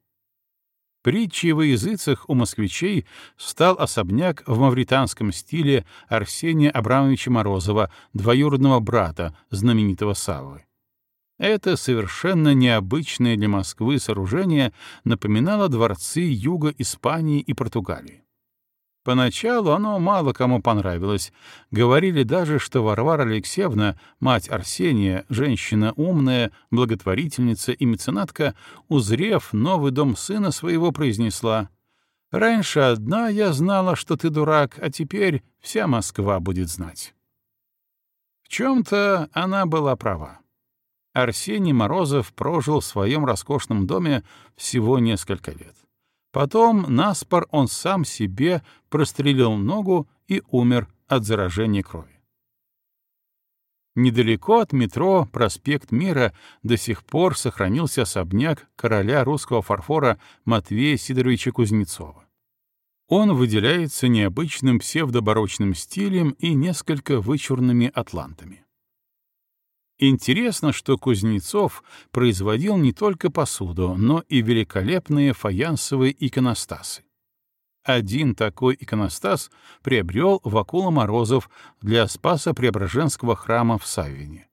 Притчей во языцах у москвичей стал особняк в мавританском стиле Арсения Абрамовича Морозова, двоюродного брата знаменитого Саввы. Это совершенно необычное для Москвы сооружение напоминало дворцы юга Испании и Португалии. Поначалу оно мало кому понравилось. Говорили даже, что Варвара Алексеевна, мать Арсения, женщина умная, благотворительница и меценатка, узрев новый дом сына своего, произнесла «Раньше одна я знала, что ты дурак, а теперь вся Москва будет знать». В чем-то она была права. Арсений Морозов прожил в своем роскошном доме всего несколько лет. Потом наспор он сам себе прострелил ногу и умер от заражения крови. Недалеко от метро «Проспект Мира» до сих пор сохранился особняк короля русского фарфора Матвея Сидоровича Кузнецова. Он выделяется необычным псевдобарочным стилем и несколько вычурными атлантами. Интересно, что Кузнецов производил не только посуду, но и великолепные фаянсовые иконостасы. Один такой иконостас приобрел Вакула Морозов для Спаса Преображенского храма в Савине.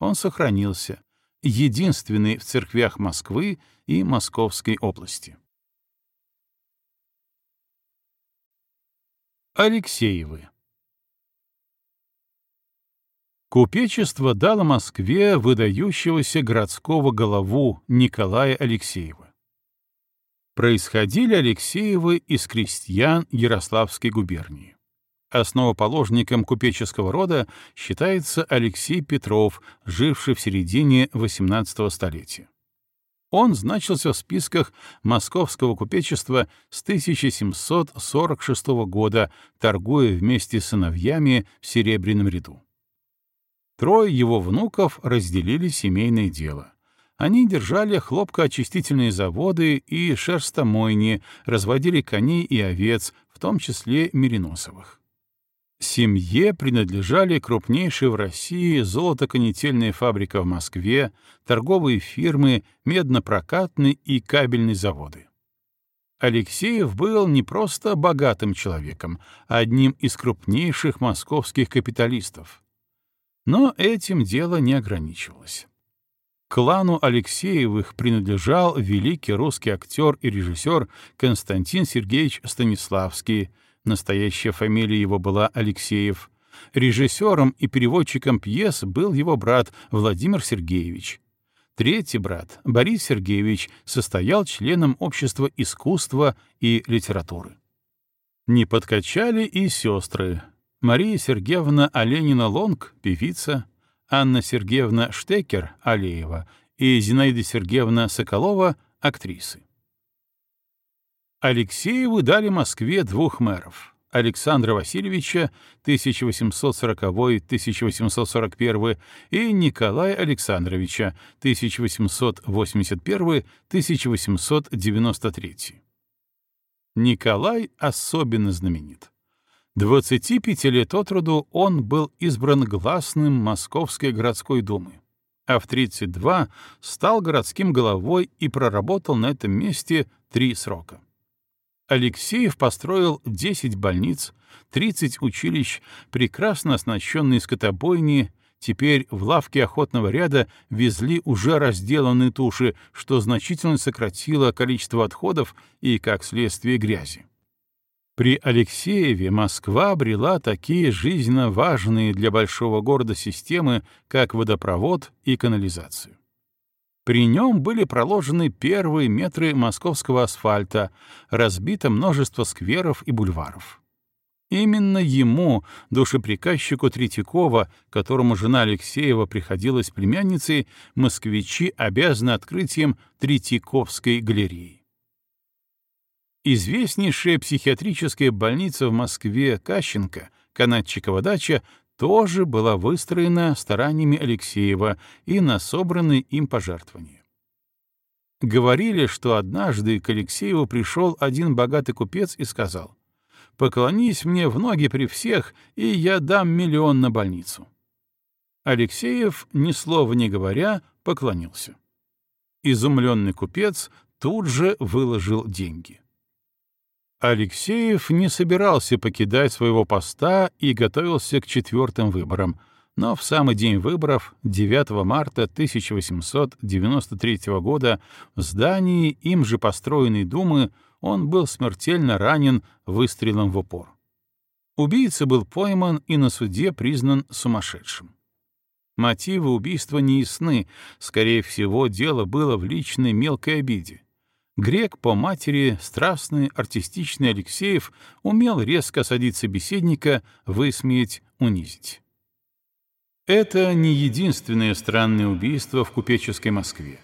Он сохранился, единственный в церквях Москвы и Московской области. Алексеевы Купечество дало Москве выдающегося городского голову Николая Алексеева. Происходили Алексеевы из крестьян Ярославской губернии. Основоположником купеческого рода считается Алексей Петров, живший в середине XVIII столетия. Он значился в списках московского купечества с 1746 года, торгуя вместе с сыновьями в Серебряном ряду. Трое его внуков разделили семейное дело. Они держали хлопкоочистительные заводы и шерстомойни, разводили коней и овец, в том числе мериносовых. Семье принадлежали крупнейшие в России золотоконетельная фабрика в Москве, торговые фирмы, меднопрокатные и кабельные заводы. Алексеев был не просто богатым человеком, а одним из крупнейших московских капиталистов. Но этим дело не ограничивалось. Клану Алексеевых принадлежал великий русский актер и режиссер Константин Сергеевич Станиславский, настоящая фамилия его была Алексеев. Режиссером и переводчиком пьес был его брат Владимир Сергеевич. Третий брат, Борис Сергеевич, состоял членом Общества искусства и литературы. Не подкачали и сестры. Мария Сергеевна Оленина-Лонг, певица, Анна Сергеевна Штекер, Алеева, и Зинаида Сергеевна Соколова, актрисы. Алексееву дали Москве двух мэров — Александра Васильевича 1840-1841 и Николая Александровича 1881-1893. Николай особенно знаменит. 25 лет от роду он был избран гласным Московской городской думы, а в 32 стал городским головой и проработал на этом месте три срока. Алексеев построил 10 больниц, 30 училищ, прекрасно оснащенные скотобойни, теперь в лавке охотного ряда везли уже разделанные туши, что значительно сократило количество отходов и, как следствие, грязи. При Алексееве Москва обрела такие жизненно важные для большого города системы, как водопровод и канализацию. При нем были проложены первые метры московского асфальта, разбито множество скверов и бульваров. Именно ему, душеприказчику Третьякова, которому жена Алексеева приходилась племянницей, москвичи обязаны открытием Третьяковской галереи. Известнейшая психиатрическая больница в Москве Кащенко, канатчикова дача, тоже была выстроена стараниями Алексеева и на собранные им пожертвования. Говорили, что однажды к Алексееву пришел один богатый купец и сказал, «Поклонись мне в ноги при всех, и я дам миллион на больницу». Алексеев, ни слова не говоря, поклонился. Изумленный купец тут же выложил деньги. Алексеев не собирался покидать своего поста и готовился к четвертым выборам, но в самый день выборов, 9 марта 1893 года, в здании им же построенной Думы он был смертельно ранен выстрелом в упор. Убийца был пойман и на суде признан сумасшедшим. Мотивы убийства не ясны, скорее всего, дело было в личной мелкой обиде. Грек по матери, страстный, артистичный Алексеев умел резко осадить собеседника, высмеять, унизить. Это не единственное странное убийство в купеческой Москве.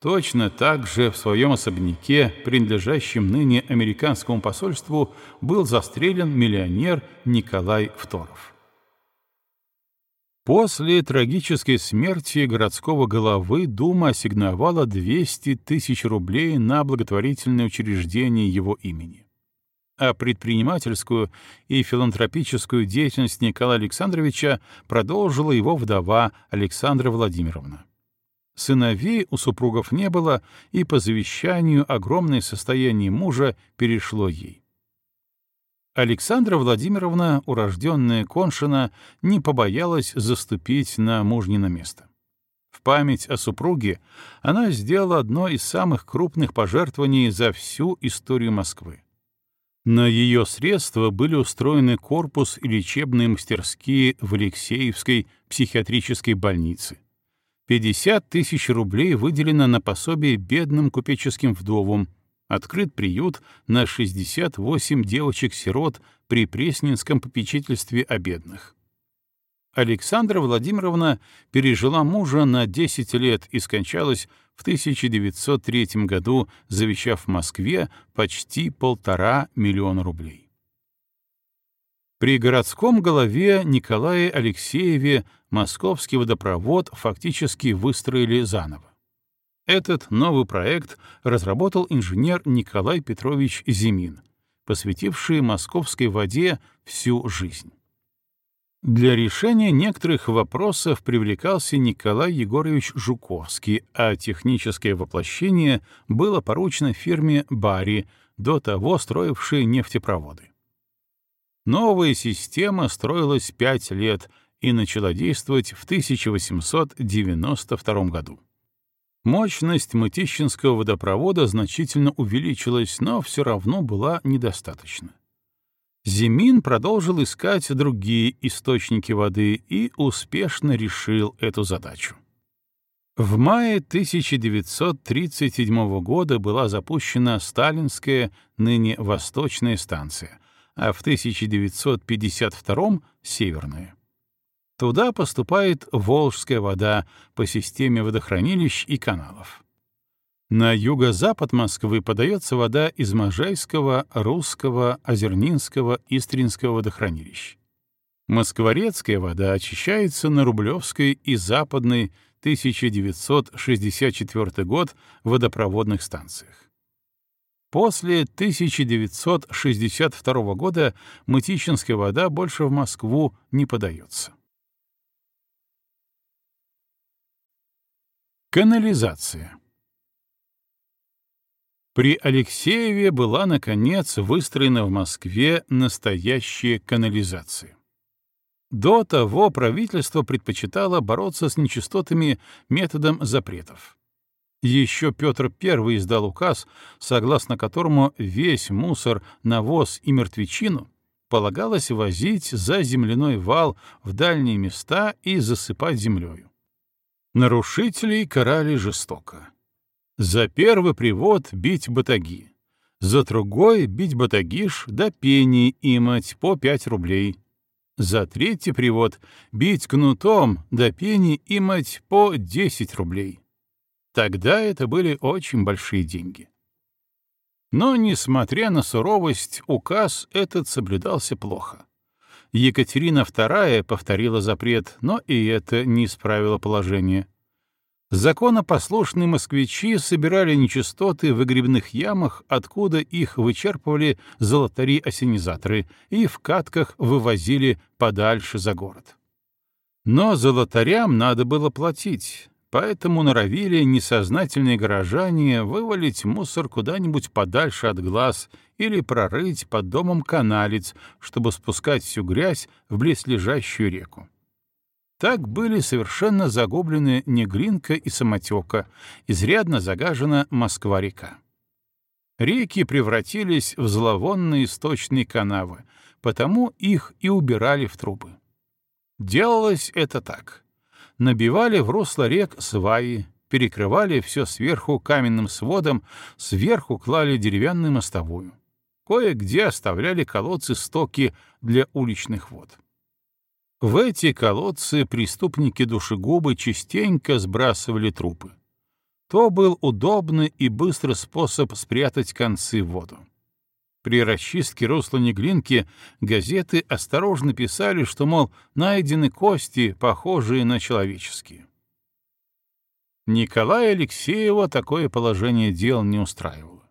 Точно так же в своем особняке, принадлежащем ныне американскому посольству, был застрелен миллионер Николай Второв. После трагической смерти городского головы Дума ассигновала 200 тысяч рублей на благотворительное учреждение его имени. А предпринимательскую и филантропическую деятельность Николая Александровича продолжила его вдова Александра Владимировна. Сыновей у супругов не было, и по завещанию огромное состояние мужа перешло ей. Александра Владимировна, урожденная Коншина, не побоялась заступить на мужнино место. В память о супруге она сделала одно из самых крупных пожертвований за всю историю Москвы. На ее средства были устроены корпус и лечебные мастерские в Алексеевской психиатрической больнице. 50 тысяч рублей выделено на пособие бедным купеческим вдовам, Открыт приют на 68 девочек-сирот при Пресненском попечительстве о бедных. Александра Владимировна пережила мужа на 10 лет и скончалась в 1903 году, завещав в Москве почти полтора миллиона рублей. При городском голове Николае Алексееве московский водопровод фактически выстроили заново. Этот новый проект разработал инженер Николай Петрович Зимин, посвятивший московской воде всю жизнь. Для решения некоторых вопросов привлекался Николай Егорович Жуковский, а техническое воплощение было поручено фирме «Барри», до того строившей нефтепроводы. Новая система строилась пять лет и начала действовать в 1892 году. Мощность Мытищинского водопровода значительно увеличилась, но все равно была недостаточна. Зимин продолжил искать другие источники воды и успешно решил эту задачу. В мае 1937 года была запущена Сталинская, ныне Восточная станция, а в 1952 — Северная. Туда поступает Волжская вода по системе водохранилищ и каналов. На юго-запад Москвы подается вода из Можайского, Русского, Озернинского, Истринского водохранилищ. Москворецкая вода очищается на Рублевской и Западной 1964 год водопроводных станциях. После 1962 года Мытищинская вода больше в Москву не подается. Канализация при Алексееве была, наконец, выстроена в Москве настоящая канализация. До того правительство предпочитало бороться с нечистотами методом запретов. Еще Петр I издал указ, согласно которому весь мусор, навоз и мертвечину полагалось возить за земляной вал в дальние места и засыпать землею. Нарушителей карали жестоко. За первый привод бить батаги, за другой бить батагиш да пени имать по пять рублей. За третий привод бить кнутом да пени имать по десять рублей. Тогда это были очень большие деньги. Но, несмотря на суровость, указ этот соблюдался плохо. Екатерина II повторила запрет, но и это не исправило положение. Законопослушные москвичи собирали нечистоты в выгребных ямах, откуда их вычерпывали золотари-осенизаторы и в катках вывозили подальше за город. Но золотарям надо было платить, поэтому норовили несознательные горожане вывалить мусор куда-нибудь подальше от глаз или прорыть под домом каналец, чтобы спускать всю грязь в близлежащую реку. Так были совершенно загублены Неглинка и Самотека, изрядно загажена Москва-река. Реки превратились в зловонные источные канавы, потому их и убирали в трубы. Делалось это так. Набивали в русло рек сваи, перекрывали все сверху каменным сводом, сверху клали деревянную мостовую. Кое-где оставляли колодцы-стоки для уличных вод. В эти колодцы преступники-душегубы частенько сбрасывали трупы. То был удобный и быстрый способ спрятать концы в воду. При расчистке русла Неглинки газеты осторожно писали, что, мол, найдены кости, похожие на человеческие. Николая Алексеева такое положение дел не устраивало.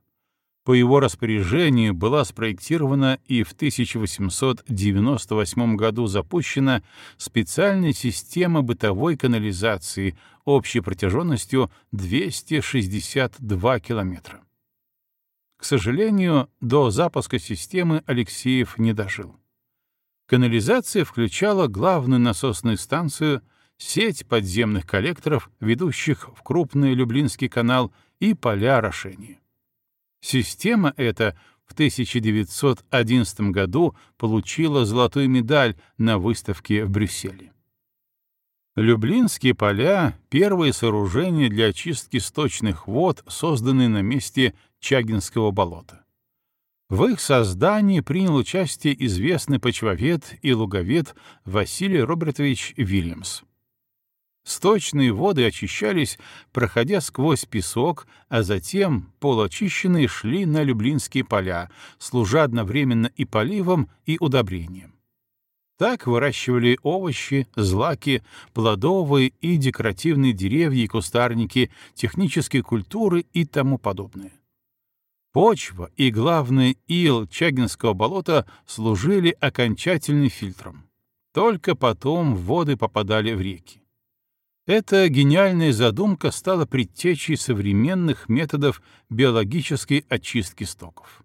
По его распоряжению была спроектирована и в 1898 году запущена специальная система бытовой канализации общей протяженностью 262 километра. К сожалению, до запуска системы Алексеев не дожил. Канализация включала главную насосную станцию, сеть подземных коллекторов, ведущих в крупный Люблинский канал, и поля орошения. Система эта в 1911 году получила золотую медаль на выставке в Брюсселе. Люблинские поля — первые сооружения для очистки сточных вод, созданные на месте Чагинского болота. В их создании принял участие известный почвовед и луговед Василий Робертович Вильямс. Сточные воды очищались, проходя сквозь песок, а затем полуочищенные шли на Люблинские поля, служа одновременно и поливом, и удобрением. Так выращивали овощи, злаки, плодовые и декоративные деревья и кустарники, технические культуры и тому подобное. Почва и, главное, ил Чагинского болота служили окончательным фильтром. Только потом воды попадали в реки. Эта гениальная задумка стала предтечей современных методов биологической очистки стоков.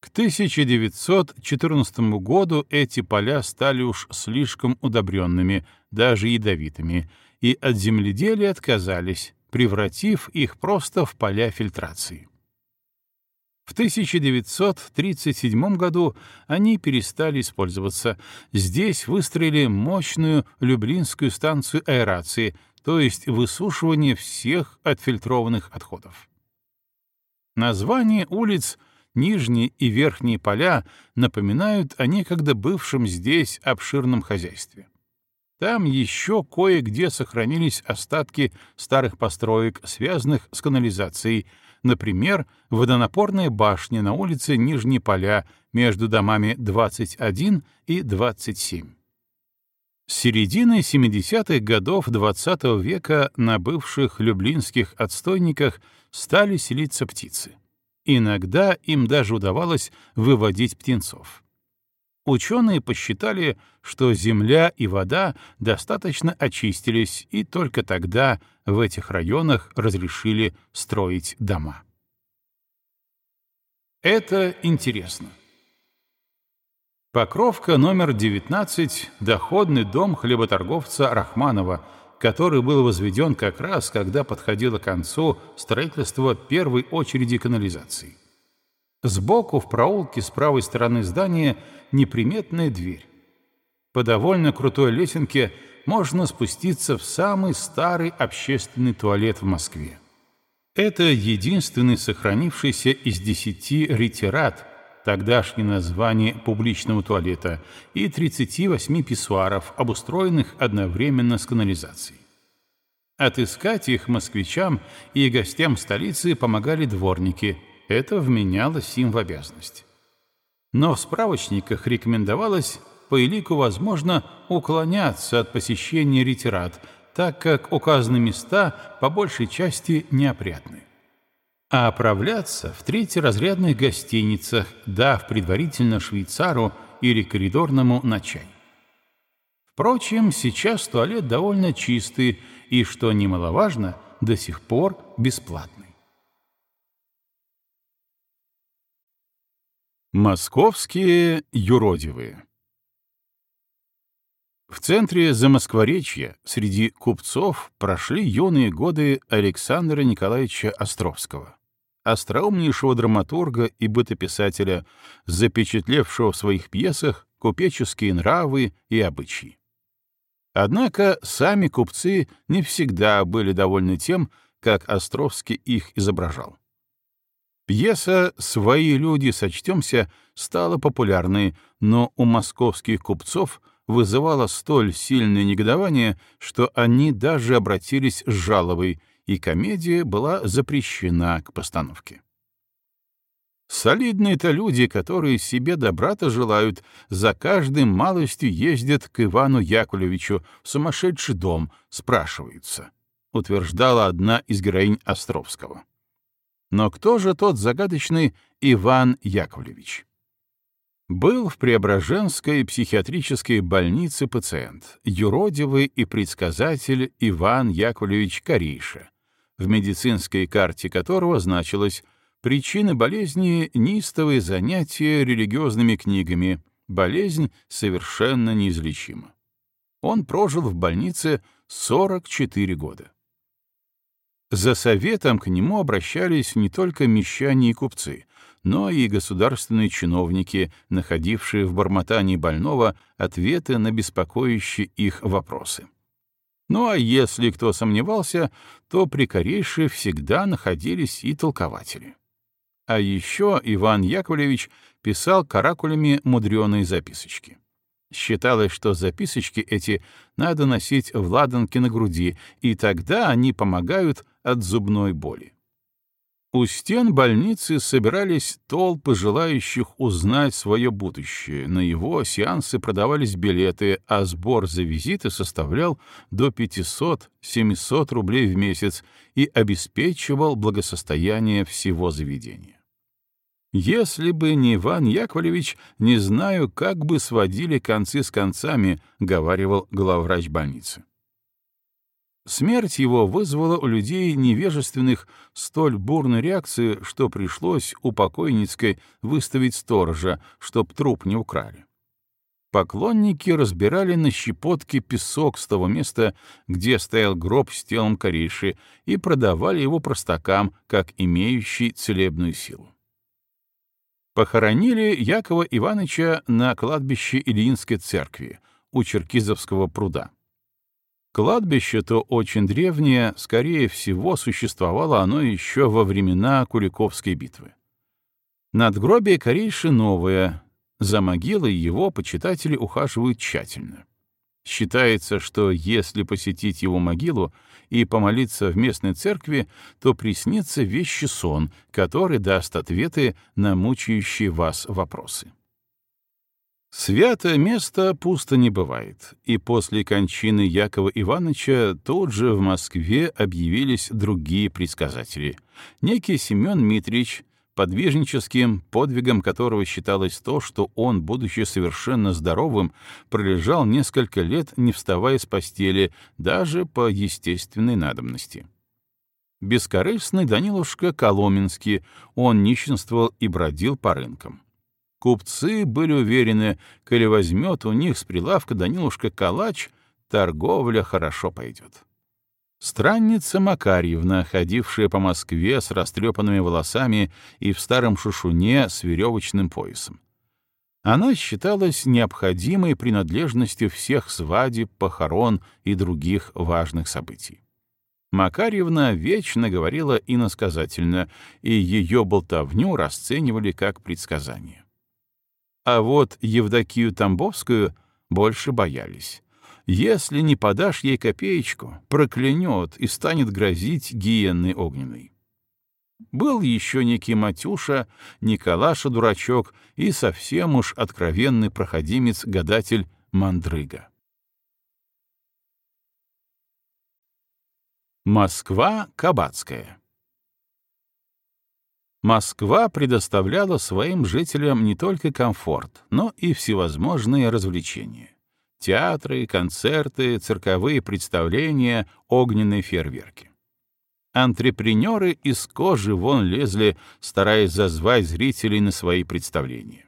К 1914 году эти поля стали уж слишком удобренными, даже ядовитыми, и от земледелия отказались, превратив их просто в поля фильтрации. В 1937 году они перестали использоваться. Здесь выстроили мощную Люблинскую станцию аэрации, то есть высушивание всех отфильтрованных отходов. Название улиц Нижние и Верхние поля напоминают о некогда бывшем здесь обширном хозяйстве. Там еще кое-где сохранились остатки старых построек, связанных с канализацией, Например, водонапорная башня на улице Нижние Поля между домами 21 и 27. С середины 70-х годов XX -го века на бывших люблинских отстойниках стали селиться птицы. Иногда им даже удавалось выводить птенцов. Ученые посчитали, что земля и вода достаточно очистились, и только тогда в этих районах разрешили строить дома. Это интересно. Покровка номер 19 — доходный дом хлеботорговца Рахманова, который был возведен как раз, когда подходило к концу строительство первой очереди канализации. Сбоку в проулке с правой стороны здания неприметная дверь. По довольно крутой лесенке можно спуститься в самый старый общественный туалет в Москве. Это единственный сохранившийся из десяти ретират, тогдашнее название публичного туалета, и 38 писсуаров, обустроенных одновременно с канализацией. Отыскать их москвичам и гостям столицы помогали дворники, это вменялось им в обязанность. Но в справочниках рекомендовалось по элику возможно уклоняться от посещения ретират, так как указаны места по большей части неопрятны. А оправляться в третьеразрядных гостиницах, дав предварительно швейцару или коридорному на чай. Впрочем, сейчас туалет довольно чистый и, что немаловажно, до сих пор бесплатный. Московские юродивые в центре Замоскворечья среди купцов прошли юные годы Александра Николаевича Островского, остроумнейшего драматурга и бытописателя, запечатлевшего в своих пьесах купеческие нравы и обычаи. Однако сами купцы не всегда были довольны тем, как Островский их изображал. Пьеса «Свои люди, сочтемся» стала популярной, но у московских купцов вызывало столь сильное негодование, что они даже обратились с жалобой, и комедия была запрещена к постановке. Солидные-то люди, которые себе добра-то желают, за каждым малостью ездят к Ивану Яковлевичу в сумасшедший дом, спрашиваются, — утверждала одна из героинь Островского. Но кто же тот загадочный Иван Яковлевич? Был в Преображенской психиатрической больнице пациент, юродивый и предсказатель Иван Яковлевич Кариша, в медицинской карте которого значилось «Причины болезни — неистовые занятия религиозными книгами, болезнь совершенно неизлечима». Он прожил в больнице 44 года. За советом к нему обращались не только мещане и купцы, но и государственные чиновники, находившие в бормотании больного ответы на беспокоящие их вопросы. Ну а если кто сомневался, то при Корейше всегда находились и толкователи. А еще Иван Яковлевич писал каракулями мудреные записочки. Считалось, что записочки эти надо носить в ладанке на груди, и тогда они помогают от зубной боли. У стен больницы собирались толпы желающих узнать свое будущее. На его сеансы продавались билеты, а сбор за визиты составлял до 500-700 рублей в месяц и обеспечивал благосостояние всего заведения. Если бы не Иван Яковлевич, не знаю, как бы сводили концы с концами, — говаривал главврач больницы. Смерть его вызвала у людей невежественных столь бурную реакцию, что пришлось у покойницкой выставить сторожа, чтоб труп не украли. Поклонники разбирали на щепотки песок с того места, где стоял гроб с телом Кариши, и продавали его простакам, как имеющий целебную силу. Похоронили Якова Ивановича на кладбище Ильинской церкви у Черкизовского пруда. Кладбище-то очень древнее, скорее всего, существовало оно еще во времена Куликовской битвы. Надгробие Корейши новое, за могилой его почитатели ухаживают тщательно. Считается, что если посетить его могилу и помолиться в местной церкви, то приснится вещий сон, который даст ответы на мучающие вас вопросы. Святое место пусто не бывает, и после кончины Якова Ивановича тут же в Москве объявились другие предсказатели. Некий Семен Митрич, подвижническим подвигом которого считалось то, что он, будучи совершенно здоровым, пролежал несколько лет, не вставая с постели, даже по естественной надобности. Бескорыстный Данилушка Коломенский, он нищенствовал и бродил по рынкам. Купцы были уверены, коли возьмет у них с прилавка Данилушка калач, торговля хорошо пойдет. Странница Макарьевна, ходившая по Москве с растрепанными волосами и в старом шушуне с веревочным поясом. Она считалась необходимой принадлежностью всех свадеб, похорон и других важных событий. Макарьевна вечно говорила иносказательно, и ее болтовню расценивали как предсказание. А вот Евдокию Тамбовскую больше боялись. Если не подашь ей копеечку, проклянет и станет грозить гиенной огненной. Был еще некий Матюша, Николаша-дурачок и совсем уж откровенный проходимец-гадатель Мандрыга. Москва Кабацкая Москва предоставляла своим жителям не только комфорт, но и всевозможные развлечения. Театры, концерты, цирковые представления, огненные фейерверки. Антрепренеры из кожи вон лезли, стараясь зазвать зрителей на свои представления.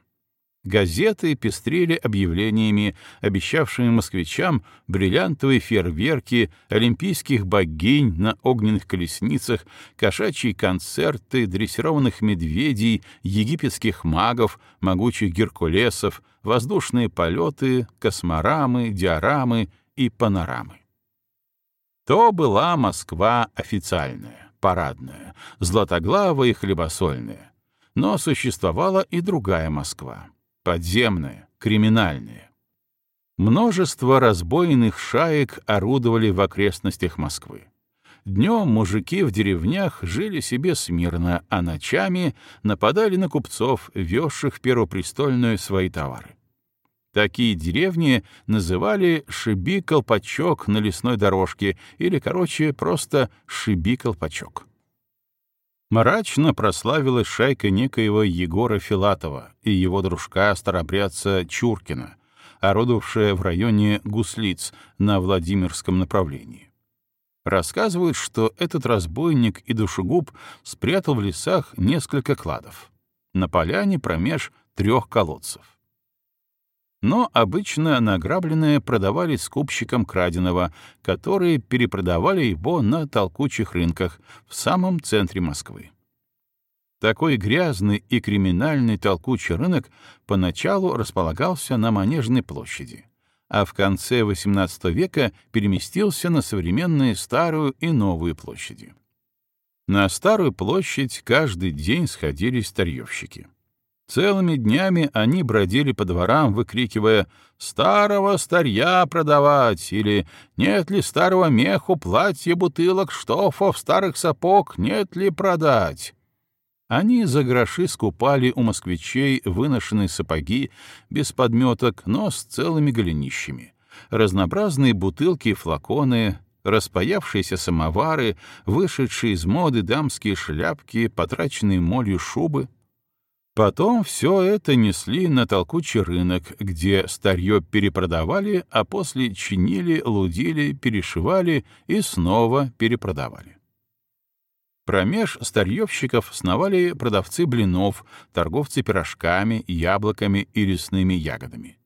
Газеты пестрели объявлениями, обещавшими москвичам бриллиантовые фейерверки, олимпийских богинь на огненных колесницах, кошачьи концерты, дрессированных медведей, египетских магов, могучих геркулесов, воздушные полеты, косморамы, диорамы и панорамы. То была Москва официальная, парадная, златоглавая и хлебосольная. Но существовала и другая Москва подземное, криминальное. Множество разбойных шаек орудовали в окрестностях Москвы. Днем мужики в деревнях жили себе смирно, а ночами нападали на купцов, везших в Первопрестольную свои товары. Такие деревни называли «шиби-колпачок» на лесной дорожке или, короче, просто «шиби-колпачок». Мрачно прославилась шайка некоего Егора Филатова и его дружка-старобрядца Чуркина, орудовавшая в районе Гуслиц на Владимирском направлении. Рассказывают, что этот разбойник и душегуб спрятал в лесах несколько кладов. На поляне промеж трех колодцев. Но обычно награбленное продавали скупщикам краденого, которые перепродавали его на толкучих рынках в самом центре Москвы. Такой грязный и криминальный толкучий рынок поначалу располагался на Манежной площади, а в конце XVIII века переместился на современные Старую и Новую площади. На Старую площадь каждый день сходились старьевщики. Целыми днями они бродили по дворам, выкрикивая «Старого старья продавать!» или «Нет ли старого меху, платья, бутылок, штофов, старых сапог, нет ли продать?» Они за гроши скупали у москвичей выношенные сапоги без подметок, но с целыми голенищами, разнообразные бутылки и флаконы, распаявшиеся самовары, вышедшие из моды дамские шляпки, потраченные молью шубы. Потом все это несли на толкучий рынок, где старье перепродавали, а после чинили, лудили, перешивали и снова перепродавали. Промеж старьевщиков сновали продавцы блинов, торговцы пирожками, яблоками и лесными ягодами.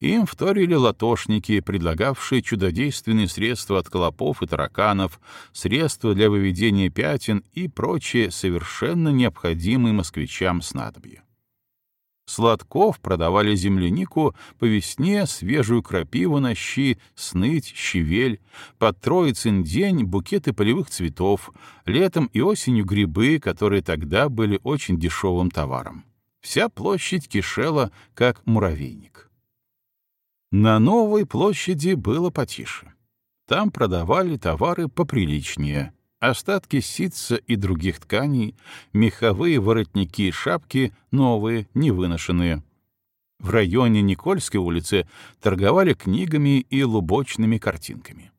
Им вторили латошники, предлагавшие чудодейственные средства от клопов и тараканов, средства для выведения пятен и прочие совершенно необходимые москвичам снадобья. Сладков продавали землянику по весне свежую крапиву на щи, сныть, щавель, под троицын день букеты полевых цветов, летом и осенью грибы, которые тогда были очень дешевым товаром. Вся площадь кишела, как муравейник. На новой площади было потише. Там продавали товары поприличнее. Остатки ситца и других тканей, меховые воротники и шапки, новые, невыношенные. В районе Никольской улицы торговали книгами и лубочными картинками.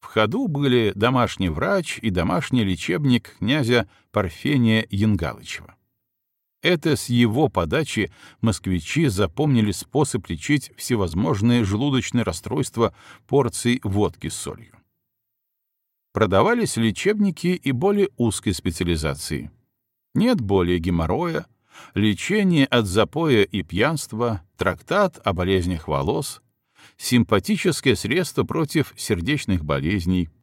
В ходу были домашний врач и домашний лечебник князя Парфения Янгалычева. Это с его подачи москвичи запомнили способ лечить всевозможные желудочные расстройства порцией водки с солью. Продавались лечебники и более узкой специализации. Нет более геморроя, лечение от запоя и пьянства, трактат о болезнях волос, симпатическое средство против сердечных болезней —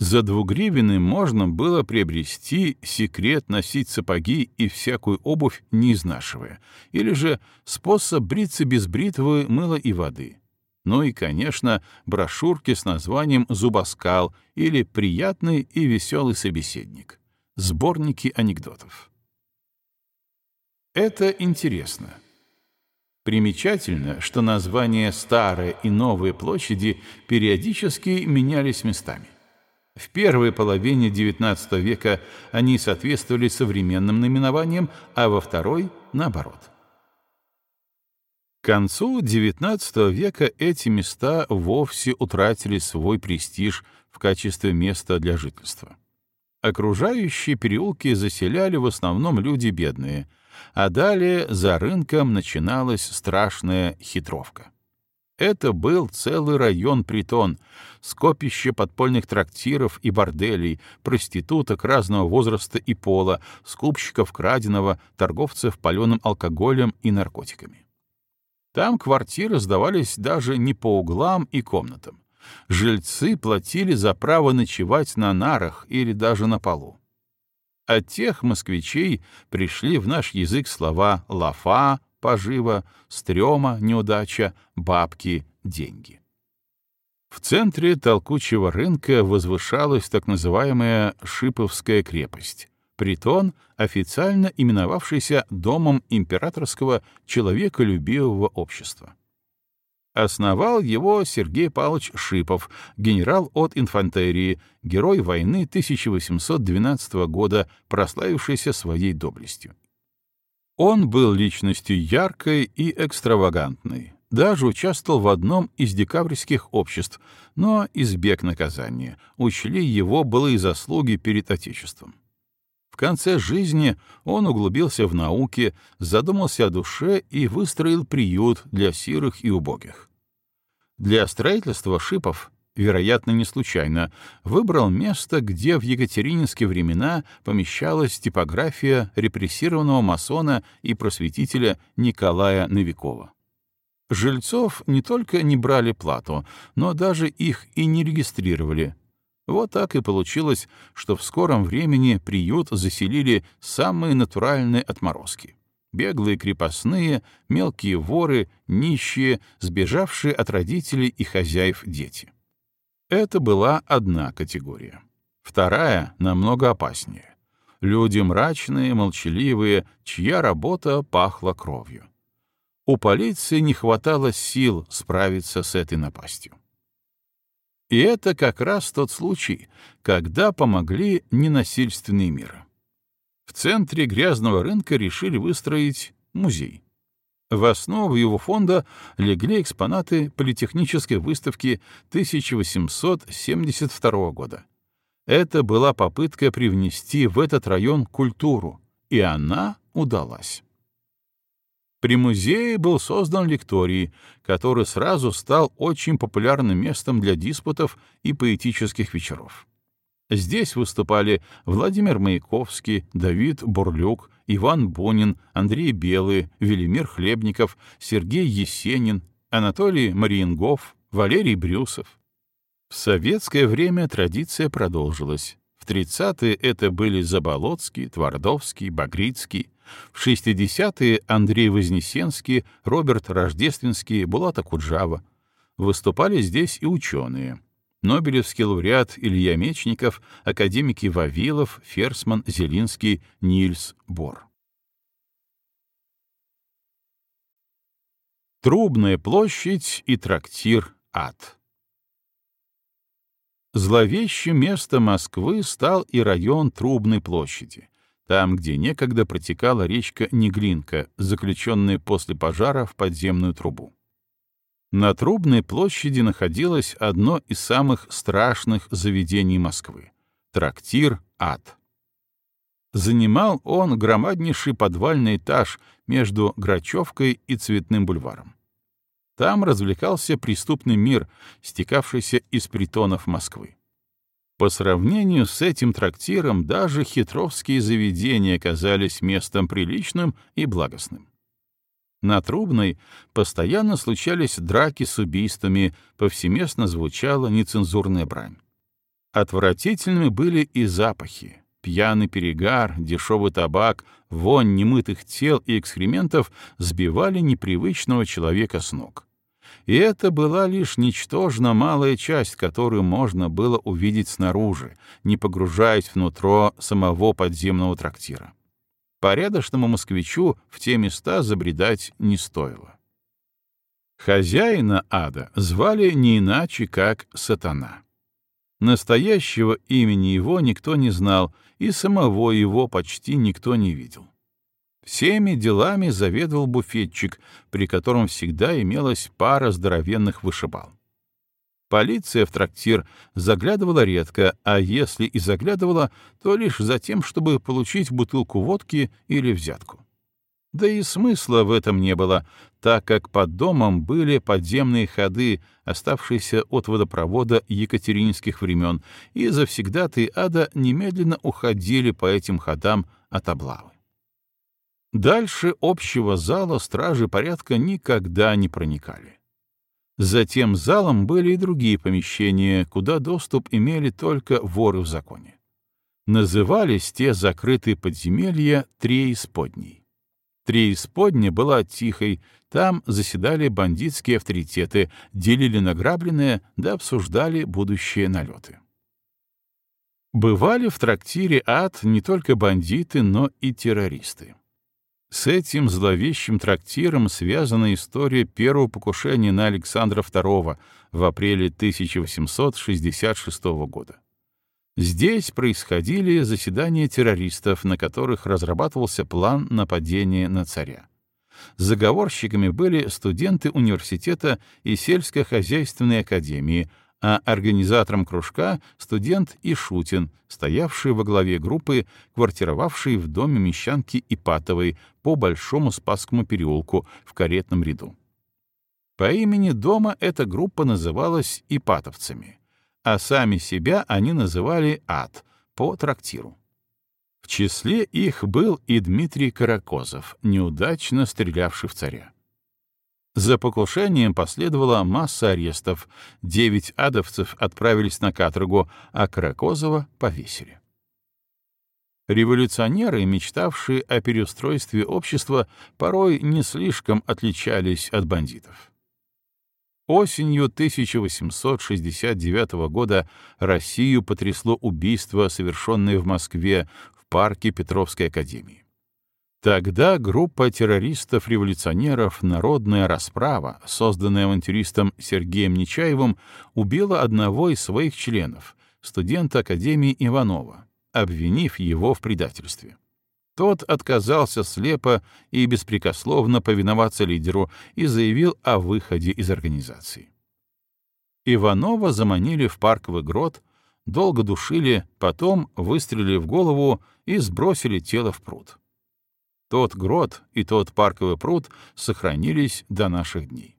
за двугривины можно было приобрести секрет носить сапоги и всякую обувь не изнашивая, или же способ бриться без бритвы, мыла и воды. Ну и, конечно, брошюрки с названием «Зубоскал» или «Приятный и веселый собеседник». Сборники анекдотов. Это интересно. Примечательно, что названия «Старые» и «Новые площади» периодически менялись местами. В первой половине XIX века они соответствовали современным наименованиям, а во второй — наоборот. К концу XIX века эти места вовсе утратили свой престиж в качестве места для жительства. Окружающие переулки заселяли в основном люди бедные, а далее за рынком начиналась страшная хитровка. Это был целый район-притон, скопище подпольных трактиров и борделей, проституток разного возраста и пола, скупщиков краденого, торговцев паленым алкоголем и наркотиками. Там квартиры сдавались даже не по углам и комнатам. Жильцы платили за право ночевать на нарах или даже на полу. От тех москвичей пришли в наш язык слова «лафа», пожива, стрёма, неудача, бабки, деньги. В центре толкучего рынка возвышалась так называемая Шиповская крепость, притон, официально именовавшийся Домом императорского человеколюбивого общества. Основал его Сергей Павлович Шипов, генерал от инфантерии, герой войны 1812 года, прославившийся своей доблестью. Он был личностью яркой и экстравагантной, даже участвовал в одном из декабрьских обществ, но избег наказания, учли его былые заслуги перед Отечеством. В конце жизни он углубился в науки, задумался о душе и выстроил приют для сирых и убогих. Для строительства шипов вероятно, не случайно, выбрал место, где в екатерининские времена помещалась типография репрессированного масона и просветителя Николая Новикова. Жильцов не только не брали плату, но даже их и не регистрировали. Вот так и получилось, что в скором времени приют заселили самые натуральные отморозки. Беглые крепостные, мелкие воры, нищие, сбежавшие от родителей и хозяев дети. Это была одна категория. Вторая намного опаснее. Люди мрачные, молчаливые, чья работа пахла кровью. У полиции не хватало сил справиться с этой напастью. И это как раз тот случай, когда помогли ненасильственные меры. В центре грязного рынка решили выстроить музей. В основу его фонда легли экспонаты политехнической выставки 1872 года. Это была попытка привнести в этот район культуру, и она удалась. При музее был создан лекторий, который сразу стал очень популярным местом для диспутов и поэтических вечеров. Здесь выступали Владимир Маяковский, Давид Бурлюк, Иван Бонин, Андрей Белый, Велимир Хлебников, Сергей Есенин, Анатолий Мариенгов, Валерий Брюсов. В советское время традиция продолжилась. В 30-е это были Заболоцкий, Твардовский, Багрицкий. В 60-е Андрей Вознесенский, Роберт Рождественский, Булата Куджава. Выступали здесь и ученые. Нобелевский лауреат Илья Мечников, академики Вавилов, Ферсман, Зелинский, Нильс Бор. Трубная площадь и трактир «Ад». Зловещим местом Москвы стал и район Трубной площади, там, где некогда протекала речка Неглинка, заключенная после пожара в подземную трубу. На Трубной площади находилось одно из самых страшных заведений Москвы — трактир «Ад». Занимал он громаднейший подвальный этаж между Грачевкой и Цветным бульваром. Там развлекался преступный мир, стекавшийся из притонов Москвы. По сравнению с этим трактиром даже хитровские заведения казались местом приличным и благостным. На Трубной постоянно случались драки с убийствами, повсеместно звучала нецензурная брань. Отвратительными были и запахи. Пьяный перегар, дешевый табак, вонь немытых тел и экскрементов сбивали непривычного человека с ног. И это была лишь ничтожно малая часть, которую можно было увидеть снаружи, не погружаясь внутрь самого подземного трактира порядочному москвичу в те места забредать не стоило. Хозяина ада звали не иначе, как Сатана. Настоящего имени его никто не знал, и самого его почти никто не видел. Всеми делами заведовал буфетчик, при котором всегда имелась пара здоровенных вышибал. Полиция в трактир заглядывала редко, а если и заглядывала, то лишь за тем, чтобы получить бутылку водки или взятку. Да и смысла в этом не было, так как под домом были подземные ходы, оставшиеся от водопровода екатерининских времен, и завсегдаты ада немедленно уходили по этим ходам от облавы. Дальше общего зала стражи порядка никогда не проникали. За тем залом были и другие помещения, куда доступ имели только воры в законе. Назывались те закрытые подземелья Треисподней. Треисподня была тихой, там заседали бандитские авторитеты, делили награбленное да обсуждали будущие налеты. Бывали в трактире ад не только бандиты, но и террористы. С этим зловещим трактиром связана история первого покушения на Александра II в апреле 1866 года. Здесь происходили заседания террористов, на которых разрабатывался план нападения на царя. Заговорщиками были студенты университета и сельскохозяйственной академии — а организатором кружка — студент Ишутин, стоявший во главе группы, квартировавший в доме мещанки Ипатовой по Большому Спасскому переулку в каретном ряду. По имени дома эта группа называлась Ипатовцами, а сами себя они называли Ад по трактиру. В числе их был и Дмитрий Каракозов, неудачно стрелявший в царя. За покушением последовала масса арестов, девять адовцев отправились на каторгу, а Каракозова повесили. Революционеры, мечтавшие о переустройстве общества, порой не слишком отличались от бандитов. Осенью 1869 года Россию потрясло убийство, совершенное в Москве парке Петровской академии. Тогда группа террористов-революционеров «Народная расправа», созданная авантюристом Сергеем Нечаевым, убила одного из своих членов, студента Академии Иванова, обвинив его в предательстве. Тот отказался слепо и беспрекословно повиноваться лидеру и заявил о выходе из организации. Иванова заманили в парковый грот, долго душили, потом выстрелили в голову и сбросили тело в пруд. Тот грот и тот парковый пруд сохранились до наших дней.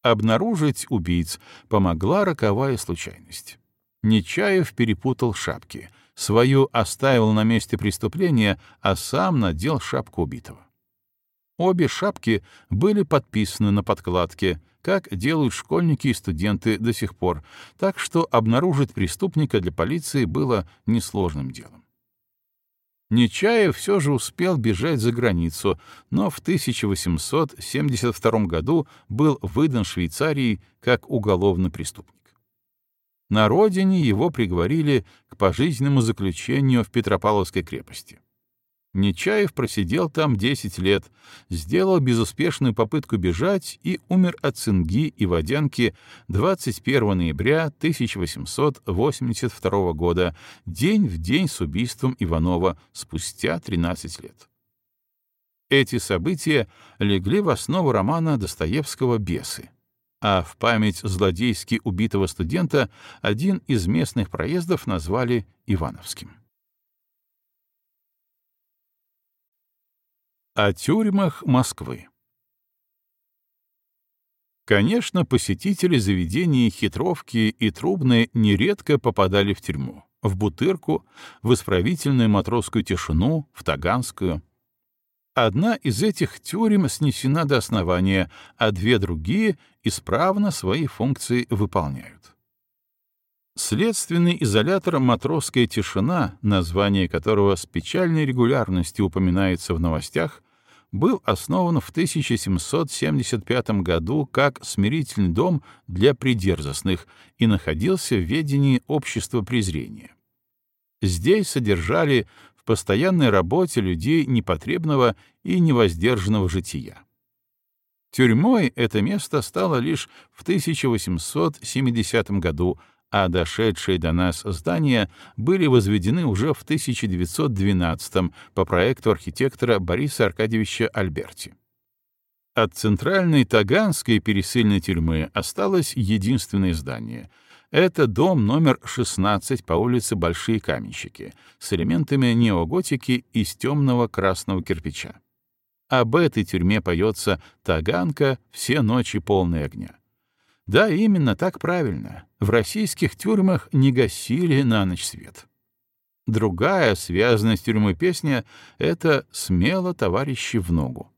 Обнаружить убийц помогла роковая случайность. Нечаев перепутал шапки. Свою оставил на месте преступления, а сам надел шапку убитого. Обе шапки были подписаны на подкладке, как делают школьники и студенты до сих пор, так что обнаружить преступника для полиции было несложным делом. Нечаев все же успел бежать за границу, но в 1872 году был выдан Швейцарии как уголовный преступник. На родине его приговорили к пожизненному заключению в Петропавловской крепости. Нечаев просидел там 10 лет, сделал безуспешную попытку бежать и умер от цинги и водянки 21 ноября 1882 года, день в день с убийством Иванова, спустя 13 лет. Эти события легли в основу романа Достоевского «Бесы», а в память злодейски убитого студента один из местных проездов назвали Ивановским. О тюрьмах Москвы Конечно, посетители заведений хитровки и трубные нередко попадали в тюрьму, в Бутырку, в исправительную матросскую тишину, в Таганскую — Одна из этих тюрем снесена до основания, а две другие исправно свои функции выполняют. Следственный изолятор «Матросская тишина», название которого с печальной регулярностью упоминается в новостях, был основан в 1775 году как смирительный дом для придерзостных и находился в ведении общества презрения. Здесь содержали постоянной работе людей непотребного и невоздержанного жития. Тюрьмой это место стало лишь в 1870 году, а дошедшие до нас здания были возведены уже в 1912 по проекту архитектора Бориса Аркадьевича Альберти. От центральной Таганской пересыльной тюрьмы осталось единственное здание — это дом номер 16 по улице Большие Каменщики с элементами неоготики из темного красного кирпича. Об этой тюрьме поется «Таганка, все ночи полные огня». Да, именно так правильно. В российских тюрьмах не гасили на ночь свет. Другая, связанная с тюрьмой песня, — это «Смело, товарищи, в ногу».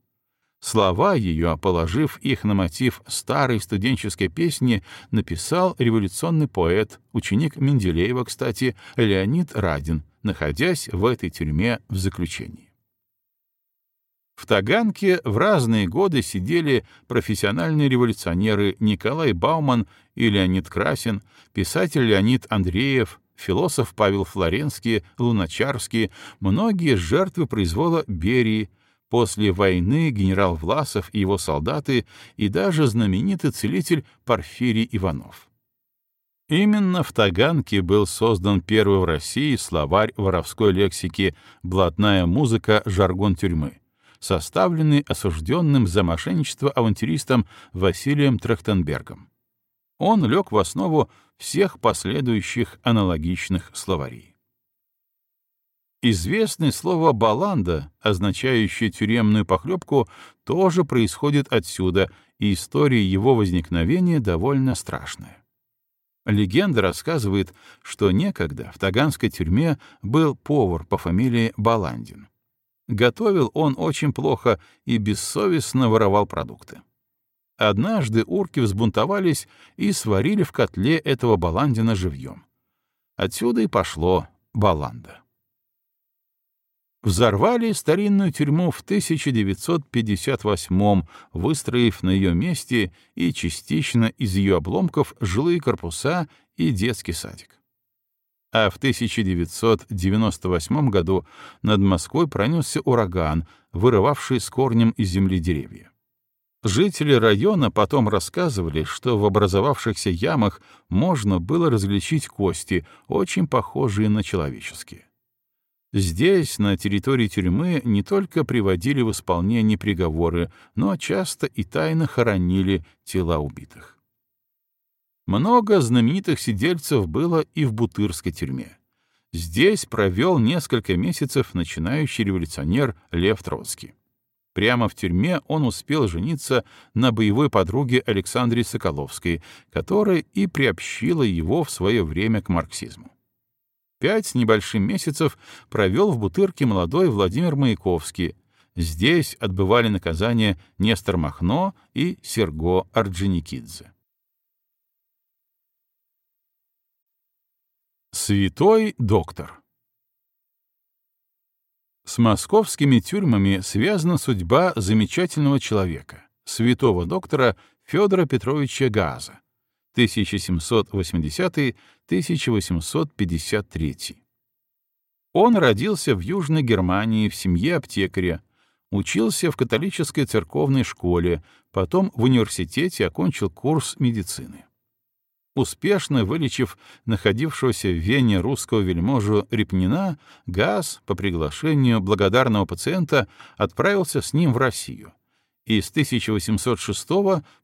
Слова ее, положив их на мотив старой студенческой песни, написал революционный поэт, ученик Менделеева, кстати, Леонид Радин, находясь в этой тюрьме в заключении. В Таганке в разные годы сидели профессиональные революционеры Николай Бауман и Леонид Красин, писатель Леонид Андреев, философ Павел Флоренский, Луначарский, многие жертвы произвола Берии, После войны генерал Власов и его солдаты и даже знаменитый целитель Порфирий Иванов. Именно в Таганке был создан первый в России словарь воровской лексики «Блатная музыка. Жаргон тюрьмы», составленный осужденным за мошенничество авантюристом Василием Трахтенбергом. Он лег в основу всех последующих аналогичных словарей. Известное слово «баланда», означающее тюремную похлебку, тоже происходит отсюда, и история его возникновения довольно страшная. Легенда рассказывает, что некогда в таганской тюрьме был повар по фамилии Баландин. Готовил он очень плохо и бессовестно воровал продукты. Однажды урки взбунтовались и сварили в котле этого Баландина живьем. Отсюда и пошло Баланда взорвали старинную тюрьму в 1958 выстроив на ее месте и частично из ее обломков жилые корпуса и детский садик. А в 1998 году над Москвой пронесся ураган, вырывавший с корнем из земли деревья. Жители района потом рассказывали, что в образовавшихся ямах можно было различить кости, очень похожие на человеческие. Здесь, на территории тюрьмы, не только приводили в исполнение приговоры, но часто и тайно хоронили тела убитых. Много знаменитых сидельцев было и в Бутырской тюрьме. Здесь провел несколько месяцев начинающий революционер Лев Троцкий. Прямо в тюрьме он успел жениться на боевой подруге Александре Соколовской, которая и приобщила его в свое время к марксизму. Пять с небольшим месяцев провел в Бутырке молодой Владимир Маяковский. Здесь отбывали наказание Нестор Махно и Серго Орджоникидзе. Святой доктор с московскими тюрьмами связана судьба замечательного человека, святого доктора Федора Петровича Газа, 1780-1853. Он родился в Южной Германии в семье аптекаря, учился в католической церковной школе, потом в университете окончил курс медицины успешно вылечив находившегося в Вене русского вельможу Репнина, Газ по приглашению благодарного пациента отправился с ним в Россию и с 1806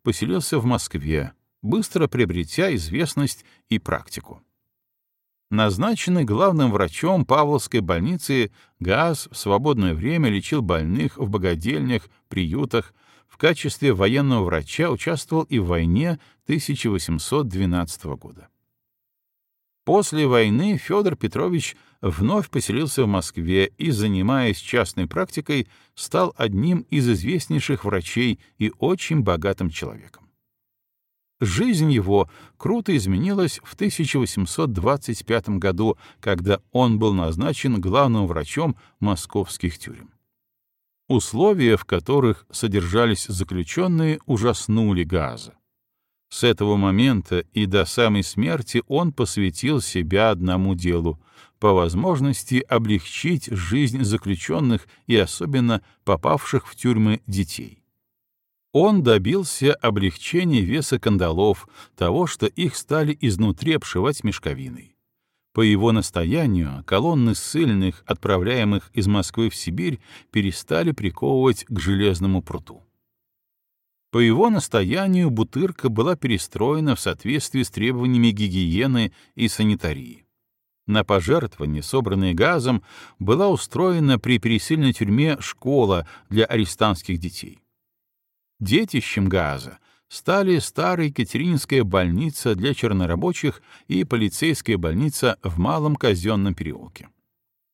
поселился в Москве, быстро приобретя известность и практику. Назначенный главным врачом Павловской больницы, Газ в свободное время лечил больных в богадельнях, приютах, в качестве военного врача участвовал и в войне 1812 года. После войны Федор Петрович вновь поселился в Москве и, занимаясь частной практикой, стал одним из известнейших врачей и очень богатым человеком. Жизнь его круто изменилась в 1825 году, когда он был назначен главным врачом московских тюрем. Условия, в которых содержались заключенные, ужаснули Газа. С этого момента и до самой смерти он посвятил себя одному делу — по возможности облегчить жизнь заключенных и особенно попавших в тюрьмы детей. Он добился облегчения веса кандалов, того, что их стали изнутри обшивать мешковиной. По его настоянию колонны ссыльных, отправляемых из Москвы в Сибирь, перестали приковывать к железному пруту. По его настоянию Бутырка была перестроена в соответствии с требованиями гигиены и санитарии. На пожертвования, собранные газом, была устроена при пересыльной тюрьме школа для арестантских детей. Детищем газа стали старая Екатерининская больница для чернорабочих и полицейская больница в Малом казенном переулке.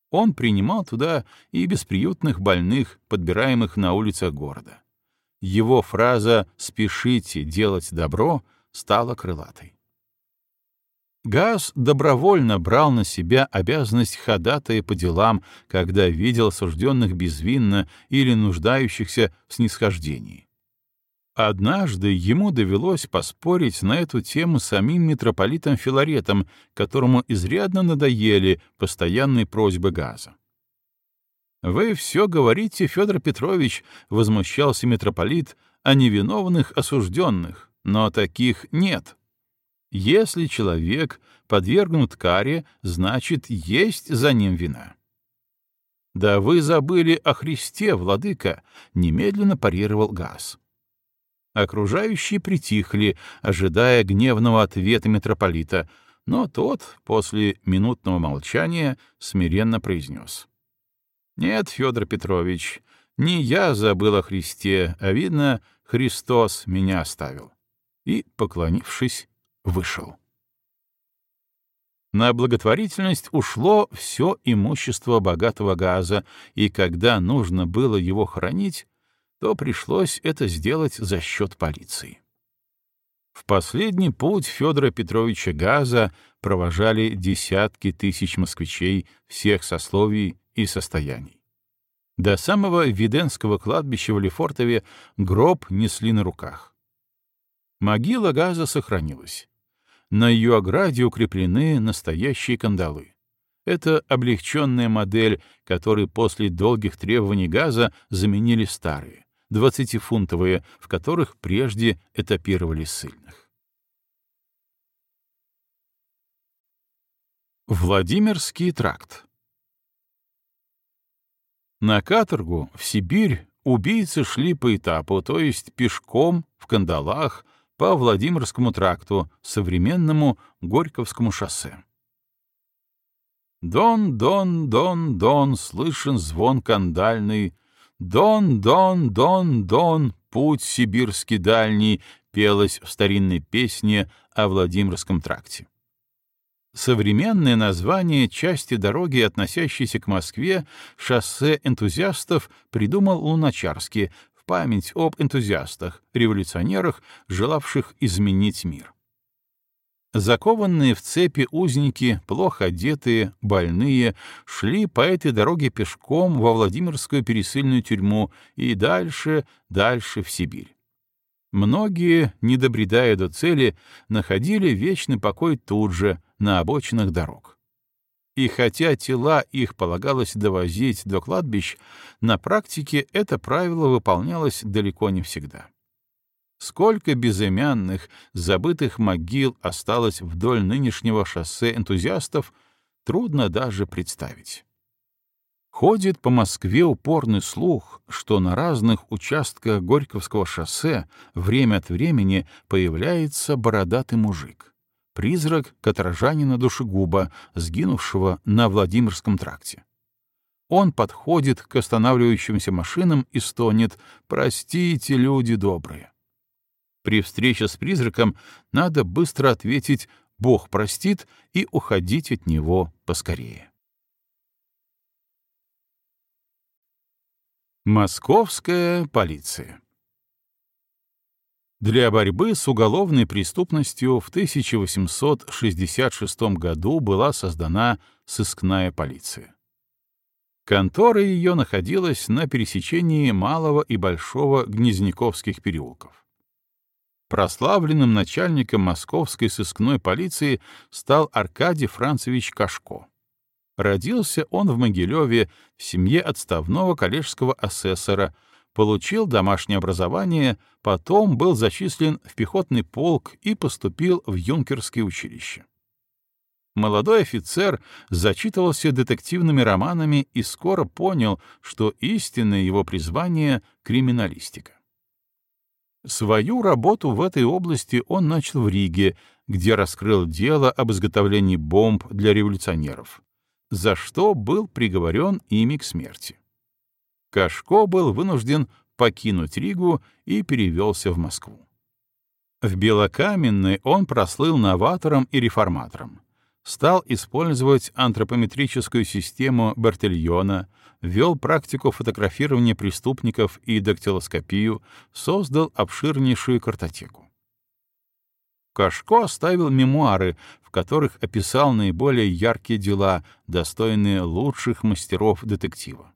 Он принимал туда и бесприютных больных, подбираемых на улицах города. Его фраза «спешите делать добро» стала крылатой. Газ добровольно брал на себя обязанность ходатая по делам, когда видел осужденных безвинно или нуждающихся в снисхождении. Однажды ему довелось поспорить на эту тему самим митрополитом Филаретом, которому изрядно надоели постоянные просьбы Газа. «Вы все говорите, Федор Петрович», — возмущался митрополит, — «о невиновных осужденных, но таких нет. Если человек подвергнут каре, значит, есть за ним вина». «Да вы забыли о Христе, владыка», — немедленно парировал Газ. Окружающие притихли, ожидая гневного ответа митрополита, но тот, после минутного молчания, смиренно произнес. «Нет, Федор Петрович, не я забыл о Христе, а, видно, Христос меня оставил». И, поклонившись, вышел. На благотворительность ушло все имущество богатого газа, и когда нужно было его хранить, то пришлось это сделать за счет полиции. В последний путь Федора Петровича Газа провожали десятки тысяч москвичей всех сословий и состояний. До самого Виденского кладбища в Лефортове гроб несли на руках. Могила Газа сохранилась. На ее ограде укреплены настоящие кандалы. Это облегченная модель, которой после долгих требований газа заменили старые, 20-фунтовые, в которых прежде этапировали ссыльных. Владимирский тракт На каторгу, в Сибирь, убийцы шли по этапу, то есть пешком, в кандалах, по Владимирскому тракту, современному Горьковскому шоссе. Дон, дон, дон, дон, слышен звон кандальный. Дон, дон, дон, дон, путь сибирский дальний, пелось в старинной песне о Владимирском тракте. Современное название части дороги, относящейся к Москве, шоссе энтузиастов, придумал Луначарский в память об энтузиастах, революционерах, желавших изменить мир. Закованные в цепи узники, плохо одетые, больные, шли по этой дороге пешком во Владимирскую пересыльную тюрьму и дальше, дальше в Сибирь. Многие, не добредая до цели, находили вечный покой тут же, на обочинах дорог. И хотя тела их полагалось довозить до кладбищ, на практике это правило выполнялось далеко не всегда. Сколько безымянных, забытых могил осталось вдоль нынешнего шоссе энтузиастов, трудно даже представить. Ходит по Москве упорный слух, что на разных участках Горьковского шоссе время от времени появляется бородатый мужик, призрак каторжанина душегуба, сгинувшего на Владимирском тракте. Он подходит к останавливающимся машинам и стонет «Простите, люди добрые». При встрече с призраком надо быстро ответить «Бог простит» и уходить от него поскорее. Московская полиция Для борьбы с уголовной преступностью в 1866 году была создана сыскная полиция. Контора ее находилась на пересечении Малого и Большого Гнезняковских переулков. Прославленным начальником московской сыскной полиции стал Аркадий Францевич Кашко. Родился он в Могилеве в семье отставного коллежского асессора, получил домашнее образование, потом был зачислен в пехотный полк и поступил в юнкерское училище. Молодой офицер зачитывался детективными романами и скоро понял, что истинное его призвание — криминалистика. Свою работу в этой области он начал в Риге, где раскрыл дело об изготовлении бомб для революционеров, за что был приговорен ими к смерти. Кашко был вынужден покинуть Ригу и перевелся в Москву. В Белокаменной он прослыл новатором и реформатором стал использовать антропометрическую систему Бертельона, ввел практику фотографирования преступников и дактилоскопию, создал обширнейшую картотеку. Кашко оставил мемуары, в которых описал наиболее яркие дела, достойные лучших мастеров детектива.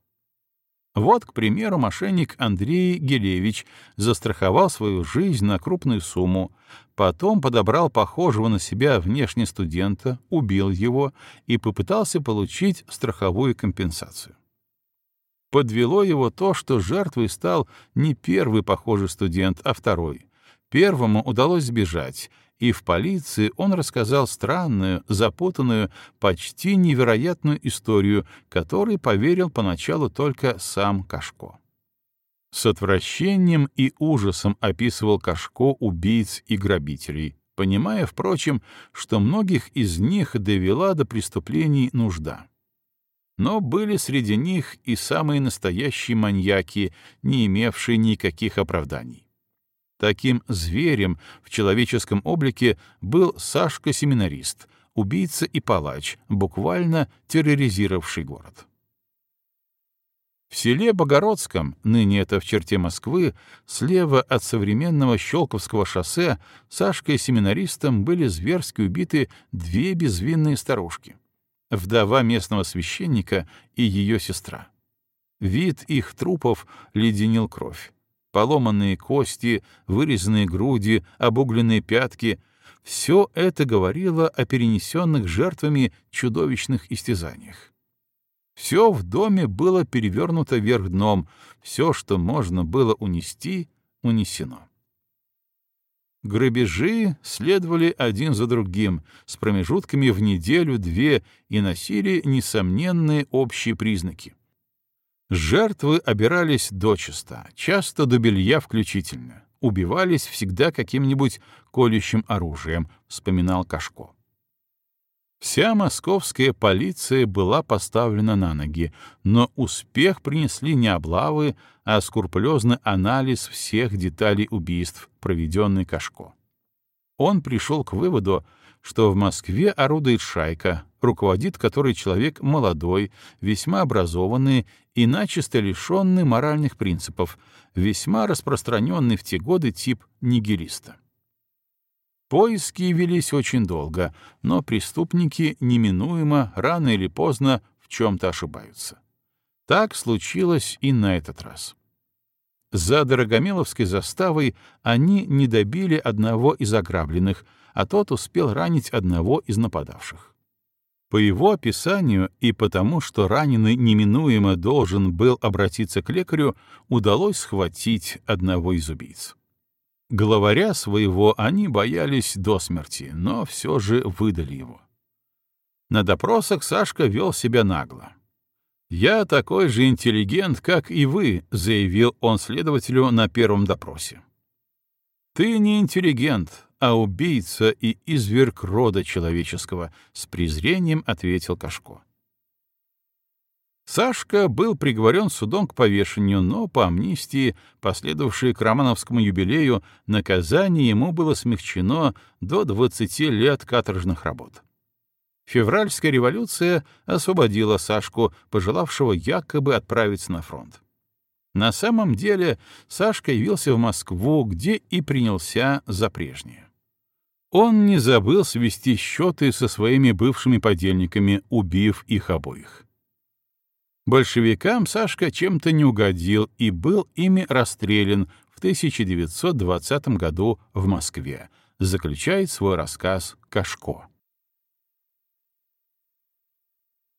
Вот, к примеру, мошенник Андрей Гелевич застраховал свою жизнь на крупную сумму, потом подобрал похожего на себя внешне студента, убил его и попытался получить страховую компенсацию. Подвело его то, что жертвой стал не первый похожий студент, а второй. Первому удалось сбежать, и в полиции он рассказал странную, запутанную, почти невероятную историю, которой поверил поначалу только сам Кашко. С отвращением и ужасом описывал Кашко убийц и грабителей, понимая, впрочем, что многих из них довела до преступлений нужда. Но были среди них и самые настоящие маньяки, не имевшие никаких оправданий. Таким зверем в человеческом облике был Сашка-семинарист, убийца и палач, буквально терроризировавший город. В селе Богородском, ныне это в черте Москвы, слева от современного Щелковского шоссе, Сашкой семинаристом были зверски убиты две безвинные старушки — вдова местного священника и ее сестра. Вид их трупов леденил кровь поломанные кости, вырезанные груди, обугленные пятки — все это говорило о перенесенных жертвами чудовищных истязаниях. Все в доме было перевернуто вверх дном, все, что можно было унести, унесено. Грабежи следовали один за другим, с промежутками в неделю-две, и носили несомненные общие признаки. Жертвы обирались дочисто, часто до белья включительно. Убивались всегда каким-нибудь колющим оружием, вспоминал Кашко. Вся московская полиция была поставлена на ноги, но успех принесли не облавы, а скрупулезный анализ всех деталей убийств, проведенный Кашко. Он пришел к выводу, что в Москве орудует шайка, руководит которой человек молодой, весьма образованный и начисто лишенный моральных принципов, весьма распространенный в те годы тип нигилиста. Поиски велись очень долго, но преступники неминуемо, рано или поздно, в чем-то ошибаются. Так случилось и на этот раз. За Дорогомиловской заставой они не добили одного из ограбленных, а тот успел ранить одного из нападавших. По его описанию и потому, что раненый неминуемо должен был обратиться к лекарю, удалось схватить одного из убийц. Главаря своего они боялись до смерти, но все же выдали его. На допросах Сашка вел себя нагло. «Я такой же интеллигент, как и вы», — заявил он следователю на первом допросе. «Ты не интеллигент, а убийца и изверг рода человеческого», — с презрением ответил Кашко. Сашка был приговорен судом к повешению, но по амнистии, последовавшей к Романовскому юбилею, наказание ему было смягчено до 20 лет каторжных работ. Февральская революция освободила Сашку, пожелавшего якобы отправиться на фронт. На самом деле Сашка явился в Москву, где и принялся за прежнее. Он не забыл свести счеты со своими бывшими подельниками, убив их обоих. Большевикам Сашка чем-то не угодил и был ими расстрелян в 1920 году в Москве, заключает свой рассказ Кашко.